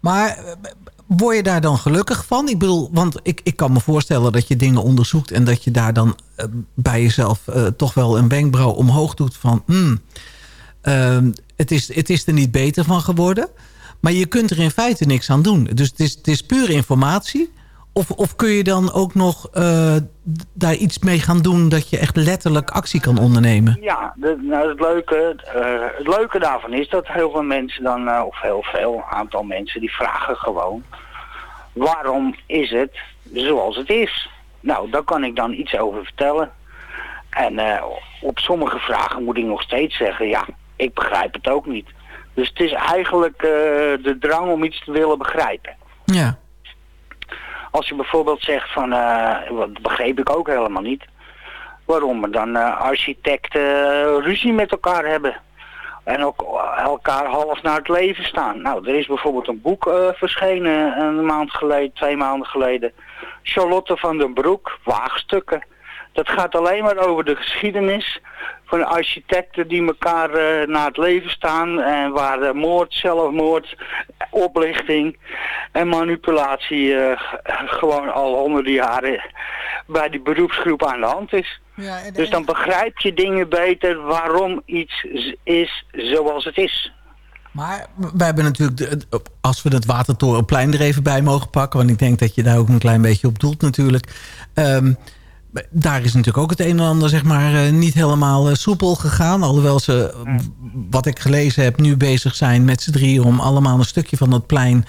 Maar eh, word je daar dan gelukkig van? Ik bedoel, want ik, ik kan me voorstellen dat je dingen onderzoekt... en dat je daar dan eh, bij jezelf toch wel een wenkbrauw omhoog doet van... hmm, ehm, het, is, het is er niet beter van geworden. Maar je kunt er in feite niks aan doen. Dus het is, het is puur informatie. Of, of kun je dan ook nog eh, daar iets mee gaan doen... dat je echt letterlijk actie kan ondernemen? Ja, de, nou, het, leuke, eh, het leuke daarvan is dat heel veel mensen dan, eh, of heel veel, aantal mensen, die vragen gewoon... waarom is het zoals het is? Nou, daar kan ik dan iets over vertellen. En op sommige vragen moet ik nog steeds zeggen, ja, ik begrijp het ook niet. Dus het is eigenlijk de drang om iets te willen begrijpen. Ja. Als je bijvoorbeeld zegt van, eh, wat begreep ik ook helemaal niet, waarom dan eh, architecten eh, ruzie met elkaar hebben. En ook elkaar half naar het leven staan. Nou, er is bijvoorbeeld een boek eh, verschenen een maand geleden, twee maanden geleden. Charlotte van den Broek, Waagstukken. Dat gaat alleen maar over de geschiedenis van architecten die elkaar eh, naar het leven staan. En waar eh, moord, zelfmoord, oplichting en manipulatie eh, gewoon al honderden jaren bij die beroepsgroep aan de hand is. dus dan begrijp je dingen beter waarom iets is zoals het is. Maar we hebben natuurlijk, de- de- als we het Watertorenplein er even bij mogen pakken... want ik denk dat je daar ook een klein beetje op doelt natuurlijk... Ehm, daar is natuurlijk ook het een en ander zeg maar, eh, niet helemaal eh, soepel gegaan. Alhoewel ze, wat ik gelezen heb, nu bezig zijn met z'n drieën... om allemaal een stukje van het plein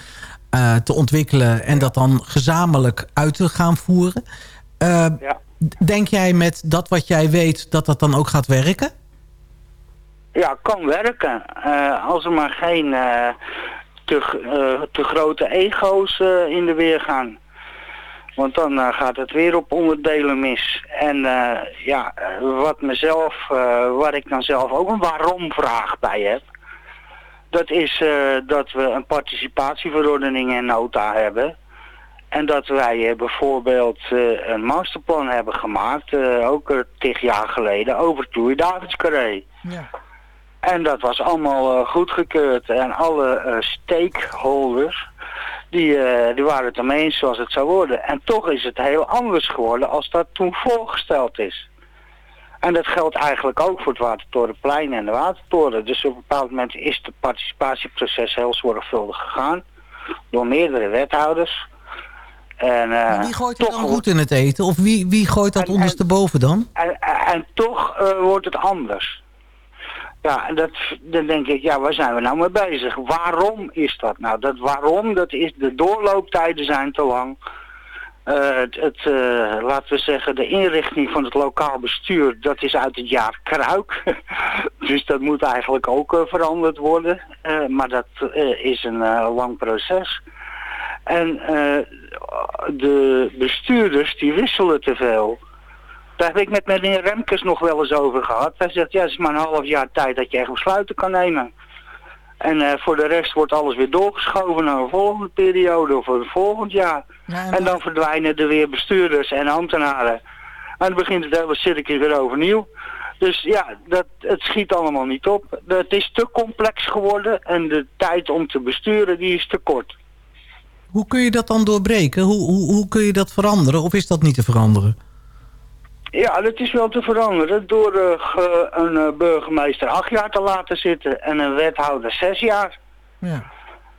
eh, te ontwikkelen... en dat dan gezamenlijk uit te gaan voeren. Denk jij met dat wat jij weet dat dat dan ook gaat werken? Ja, kan werken. Als er maar geen te, te grote ego's in de weer gaan. Want dan eh, gaat het weer op onderdelen mis. En eh, ja, eh, wat mezelf, waar ik dan zelf ook een waarom-vraag bij heb. Dat is dat we een participatieverordening en nota hebben. En dat wij bijvoorbeeld een masterplan hebben gemaakt, ook tig jaar geleden, over Louis Davids Carré. Ja. En dat was allemaal goedgekeurd. En alle eh, stakeholders, die, eh, die waren het ermee eens zoals het zou worden. En toch is het heel anders geworden als dat toen voorgesteld is. En dat geldt eigenlijk ook voor het Watertorenplein en de Watertoren. Dus op een bepaald moment is het participatieproces heel zorgvuldig gegaan. Door meerdere wethouders. En, eh, Maar wie gooit er dan goed in het eten? Of wie, wie gooit dat ondersteboven dan? En, en, en toch eh, wordt het anders. Ja, en dat, dan denk ik, ja, waar zijn we nou mee bezig? Waarom is dat nou? Dat waarom, dat is, de doorlooptijden zijn te lang. Eh, het, het, eh, laten we zeggen, de inrichting van het lokaal bestuur, dat is uit het jaar kruik. dus dat moet eigenlijk ook eh, veranderd worden. Maar dat is een lang proces. En de bestuurders, die wisselen te veel. Daar heb ik met meneer Remkes nog wel eens over gehad. Hij zegt, ja, het is maar een half jaar tijd dat je echt besluiten kan nemen. En eh, voor de rest wordt alles weer doorgeschoven naar een volgende periode of een volgend jaar. en dan verdwijnen er weer bestuurders en ambtenaren. En dan begint het hele circuit weer overnieuw. Dus ja, dat, het schiet allemaal niet op. Het is te complex geworden en de tijd om te besturen die is te kort. Hoe kun je dat dan doorbreken? Hoe, hoe, hoe kun je dat veranderen? Of is dat niet te veranderen? Ja, dat is wel te veranderen door eh, een eh, burgemeester acht jaar te laten zitten en een wethouder zes jaar. Ja.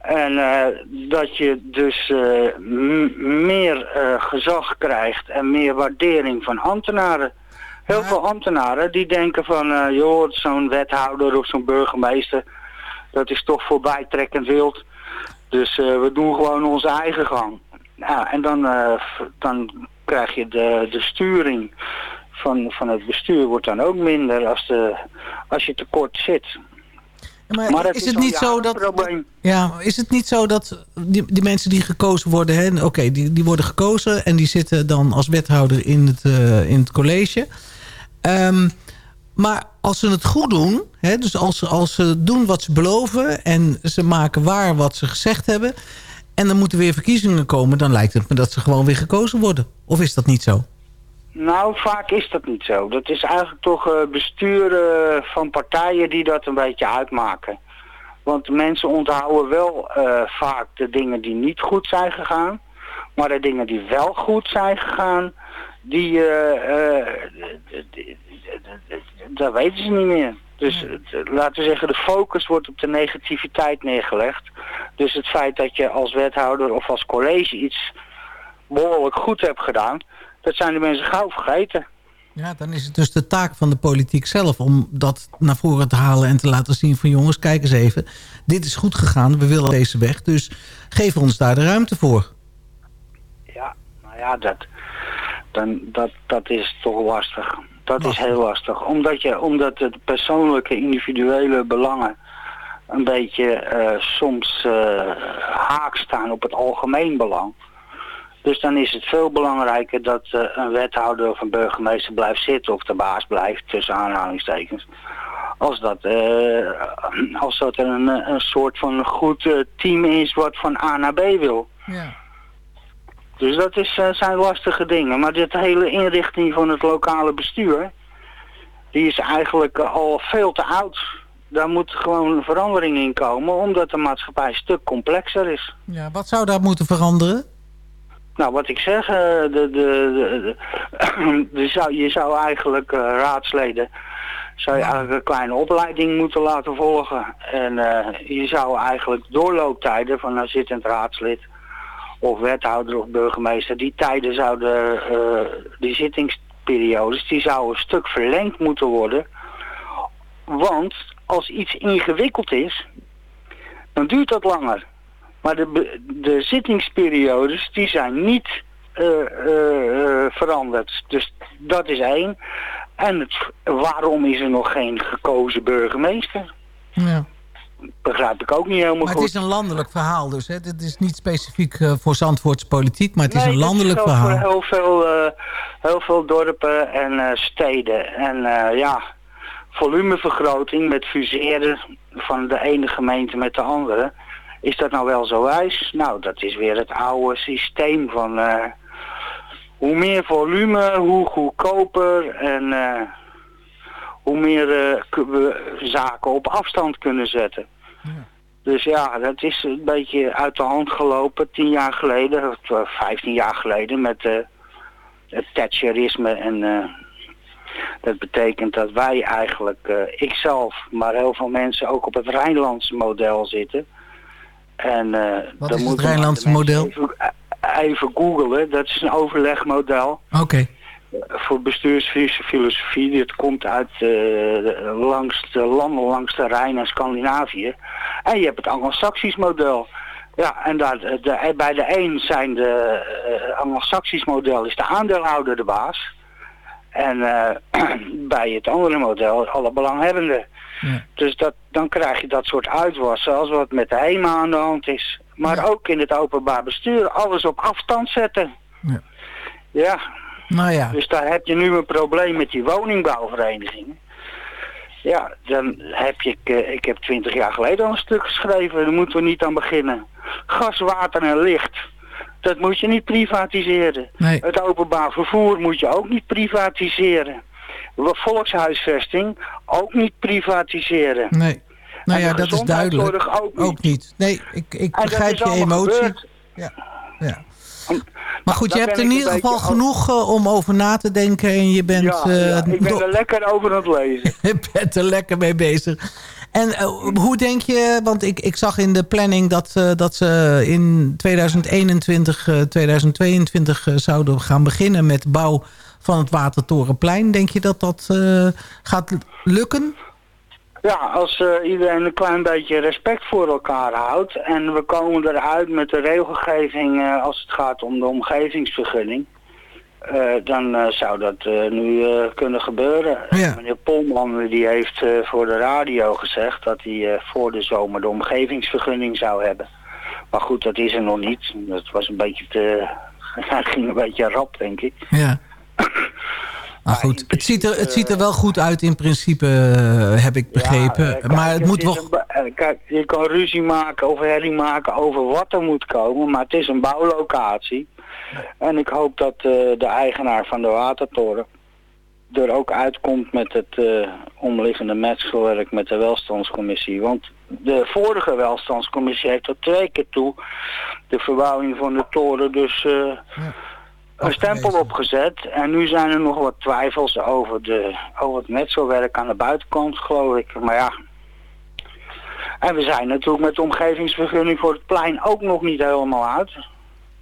En eh, dat je dus meer gezag krijgt en meer waardering van ambtenaren. Heel veel ambtenaren die denken van, joh, zo'n wethouder of zo'n burgemeester, dat is toch voorbijtrekkend wild. Dus we doen gewoon onze eigen gang. Nou, en dan, dan krijg je de, de sturing van, van het bestuur wordt dan ook minder als, de, als je tekort zit. Maar, is het niet zo dat... Ja, is het niet zo dat die, die mensen die gekozen worden... hè, Oké, die, die worden gekozen en die zitten dan als wethouder in het, eh, in het college. Ehm, maar als ze het goed doen... Hè, dus als, als ze doen wat ze beloven... en ze maken waar wat ze gezegd hebben... en dan moeten weer verkiezingen komen... dan lijkt het me dat ze gewoon weer gekozen worden. Of is dat niet zo? Nou, vaak is dat niet zo. Dat is eigenlijk toch eh bestuur eh, van partijen die dat een beetje uitmaken. Want mensen onthouden wel eh, vaak de dingen die niet goed zijn gegaan. Maar de dingen die wel goed zijn gegaan, die, eh, eh, dat weten ze niet meer. Dus het- laten we zeggen, de focus wordt op de negativiteit neergelegd. Dus het feit dat je als wethouder of als college iets behoorlijk goed hebt gedaan, dat zijn de mensen gauw vergeten. Ja, dan is het dus de taak van de politiek zelf... om dat naar voren te halen en te laten zien van... jongens, kijk eens even, dit is goed gegaan, we willen deze weg... dus geef ons daar de ruimte voor. Ja, nou ja, dat, dan, dat, dat is toch lastig. Dat is heel lastig. Omdat, je, omdat de persoonlijke, individuele belangen een beetje eh, soms eh, haak staan op het algemeen belang. Dus dan is het veel belangrijker dat eh, een wethouder of een burgemeester blijft zitten of de baas blijft, tussen aanhalingstekens. Als dat, als dat er een, een soort van goed team is wat van A naar B wil. Ja. Dus dat is, eh, zijn lastige dingen. Maar dit hele inrichting van het lokale bestuur, die is eigenlijk eh, al veel te oud. Daar moet gewoon een verandering in komen, omdat de maatschappij een stuk complexer is. Ja, wat zou daar moeten veranderen? Nou, wat ik zeg, eh, de, de, de, de- zou, je zou eigenlijk raadsleden zou je eigenlijk een kleine opleiding moeten laten volgen. En je zou eigenlijk doorlooptijden van een zittend raadslid of wethouder of burgemeester, die tijden zouden, eh, die zittingsperiodes, die zouden een stuk verlengd moeten worden. Want als iets ingewikkeld is, dan duurt dat langer. Maar de, de zittingsperiodes, die zijn niet eh, eh, veranderd. Dus dat is één. En waarom is er nog geen gekozen burgemeester? Ja. Begrijp ik ook niet helemaal Maar goed. het is een landelijk verhaal dus. Hè? Het is niet specifiek eh, voor Zandvoorts politiek, maar het is Nee, een landelijk verhaal. voor heel veel, eh, heel veel dorpen en eh, steden. En ja, volumevergroting met fuseren van de ene gemeente met de andere. is dat nou wel zo wijs? Nou, dat is weer het oude systeem van hoe meer volume, hoe goedkoper en hoe meer eh, we zaken op afstand kunnen zetten. Dus ja, dat is een beetje uit de hand gelopen tien jaar geleden, of eh, vijftien jaar geleden met eh, het Thatcherisme en dat betekent dat wij eigenlijk, ikzelf, maar heel veel mensen ook op het Rijnlandse model zitten. En, Wat dan is het Rijnlandse model? Even, even googlen, dat is een overlegmodel Oké. Voor bestuursfilosofie. Dit komt uit eh, langs de landen langs de Rijn en Scandinavië. En je hebt het Anglo-Saxisch model. Ja, en daar, de, bij de een zijn de eh Anglo-Saxisch model is de aandeelhouder de baas. En eh, bij het andere model alle belanghebbenden. Dus dat, dan krijg je dat soort uitwassen als wat met de HEMA aan de hand is. Maar ook in het openbaar bestuur alles op afstand zetten. Ja. ja. Nou ja. Dus daar heb je nu een probleem met die woningbouwverenigingen. Ja, dan heb je, eh, ik heb twintig jaar geleden al een stuk geschreven, daar moeten we niet aan beginnen. Gas, water en licht, dat moet je niet privatiseren. Nee. Het openbaar vervoer moet je ook niet privatiseren. Volkshuisvesting ook niet privatistiseren. Nee. Nou ja, dat is duidelijk. ook niet. Ook niet. Nee, ik, ik begrijp je emotie. Ja. ja. Maar goed, je hebt in ieder geval beetje genoeg eh, om over na te denken. En je bent, ja, eh, ja, ik ben er lekker over aan het lezen. je bent er lekker mee bezig. En eh, hoe denk je, want ik, ik zag in de planning dat, dat ze in 2021, eh, 2022 eh, zouden gaan beginnen met bouw van het Watertorenplein. Denk je dat dat gaat lukken? Ja, als eh, iedereen een klein beetje respect voor elkaar houdt en we komen eruit met de regelgeving eh, als het gaat om de omgevingsvergunning, eh, dan zou dat nu kunnen gebeuren. Meneer Polman die heeft voor de radio gezegd dat hij voor de zomer de omgevingsvergunning zou hebben. Maar goed, dat is er nog niet. Dat was een beetje te... Ging een beetje rap, denk ik. Ja. Maar goed, het ziet, er, het ziet er wel goed uit in principe, eh, heb ik begrepen. Ja, eh, kijk, maar het moet wel... een eh, Kijk, je kan ruzie maken of herrie maken over wat er moet komen, maar het is een bouwlocatie. En ik hoop dat eh, de eigenaar van de watertoren er ook uitkomt met het eh, omliggende matchgewerk met de welstandscommissie. Want de vorige welstandscommissie heeft tot twee keer toe de verbouwing van de toren dus eh, een stempel opgezet. En nu zijn er nog wat twijfels over, de, over het metselwerk aan de buitenkant, geloof ik. Maar ja. En we zijn natuurlijk met de omgevingsvergunning voor het plein ook nog niet helemaal uit.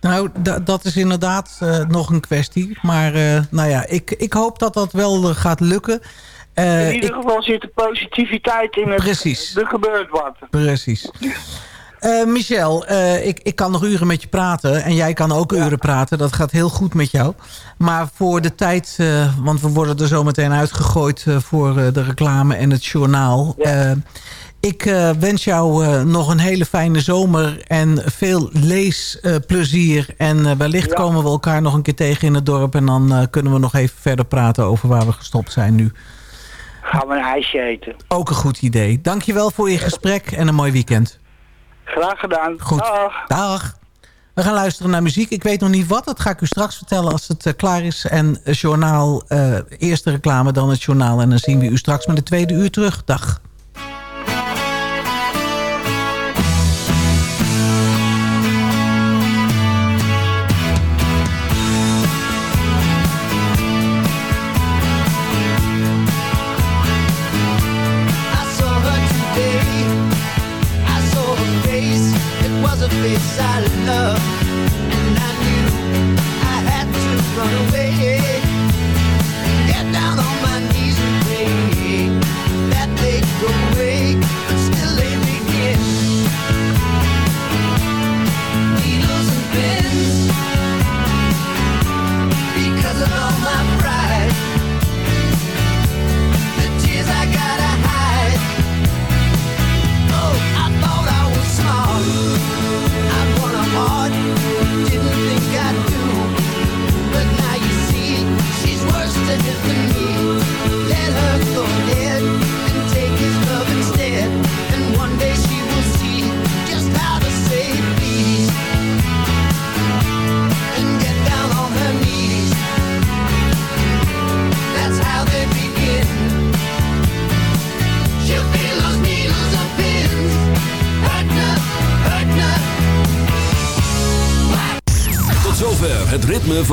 Nou, da- dat is inderdaad eh, nog een kwestie. Maar eh, nou ja, ik, ik hoop dat dat wel eh, gaat lukken. In ieder geval zit er positiviteit in het. Precies. Er gebeurt wat. Precies. Eh, Michel, eh, ik, ik kan nog uren met je praten. En jij kan ook uren praten. Dat gaat heel goed met jou. Maar voor de tijd, eh, want we worden er zo meteen uitgegooid... voor de reclame en het journaal. Ik wens jou nog een hele fijne zomer en veel leesplezier. en wellicht komen we elkaar nog een keer tegen in het dorp. En dan kunnen we nog even verder praten over waar we gestopt zijn nu. Gaan we een ijsje eten. Ook een goed idee. Dankjewel voor je gesprek en een mooi weekend. Graag gedaan. Goed. Dag. Dag. We gaan luisteren naar muziek. Ik weet nog niet wat. Dat ga ik u straks vertellen als het eh, klaar is. En het journaal, eh eerst de reclame, dan het journaal. En dan zien we u straks met de tweede uur terug. Dag.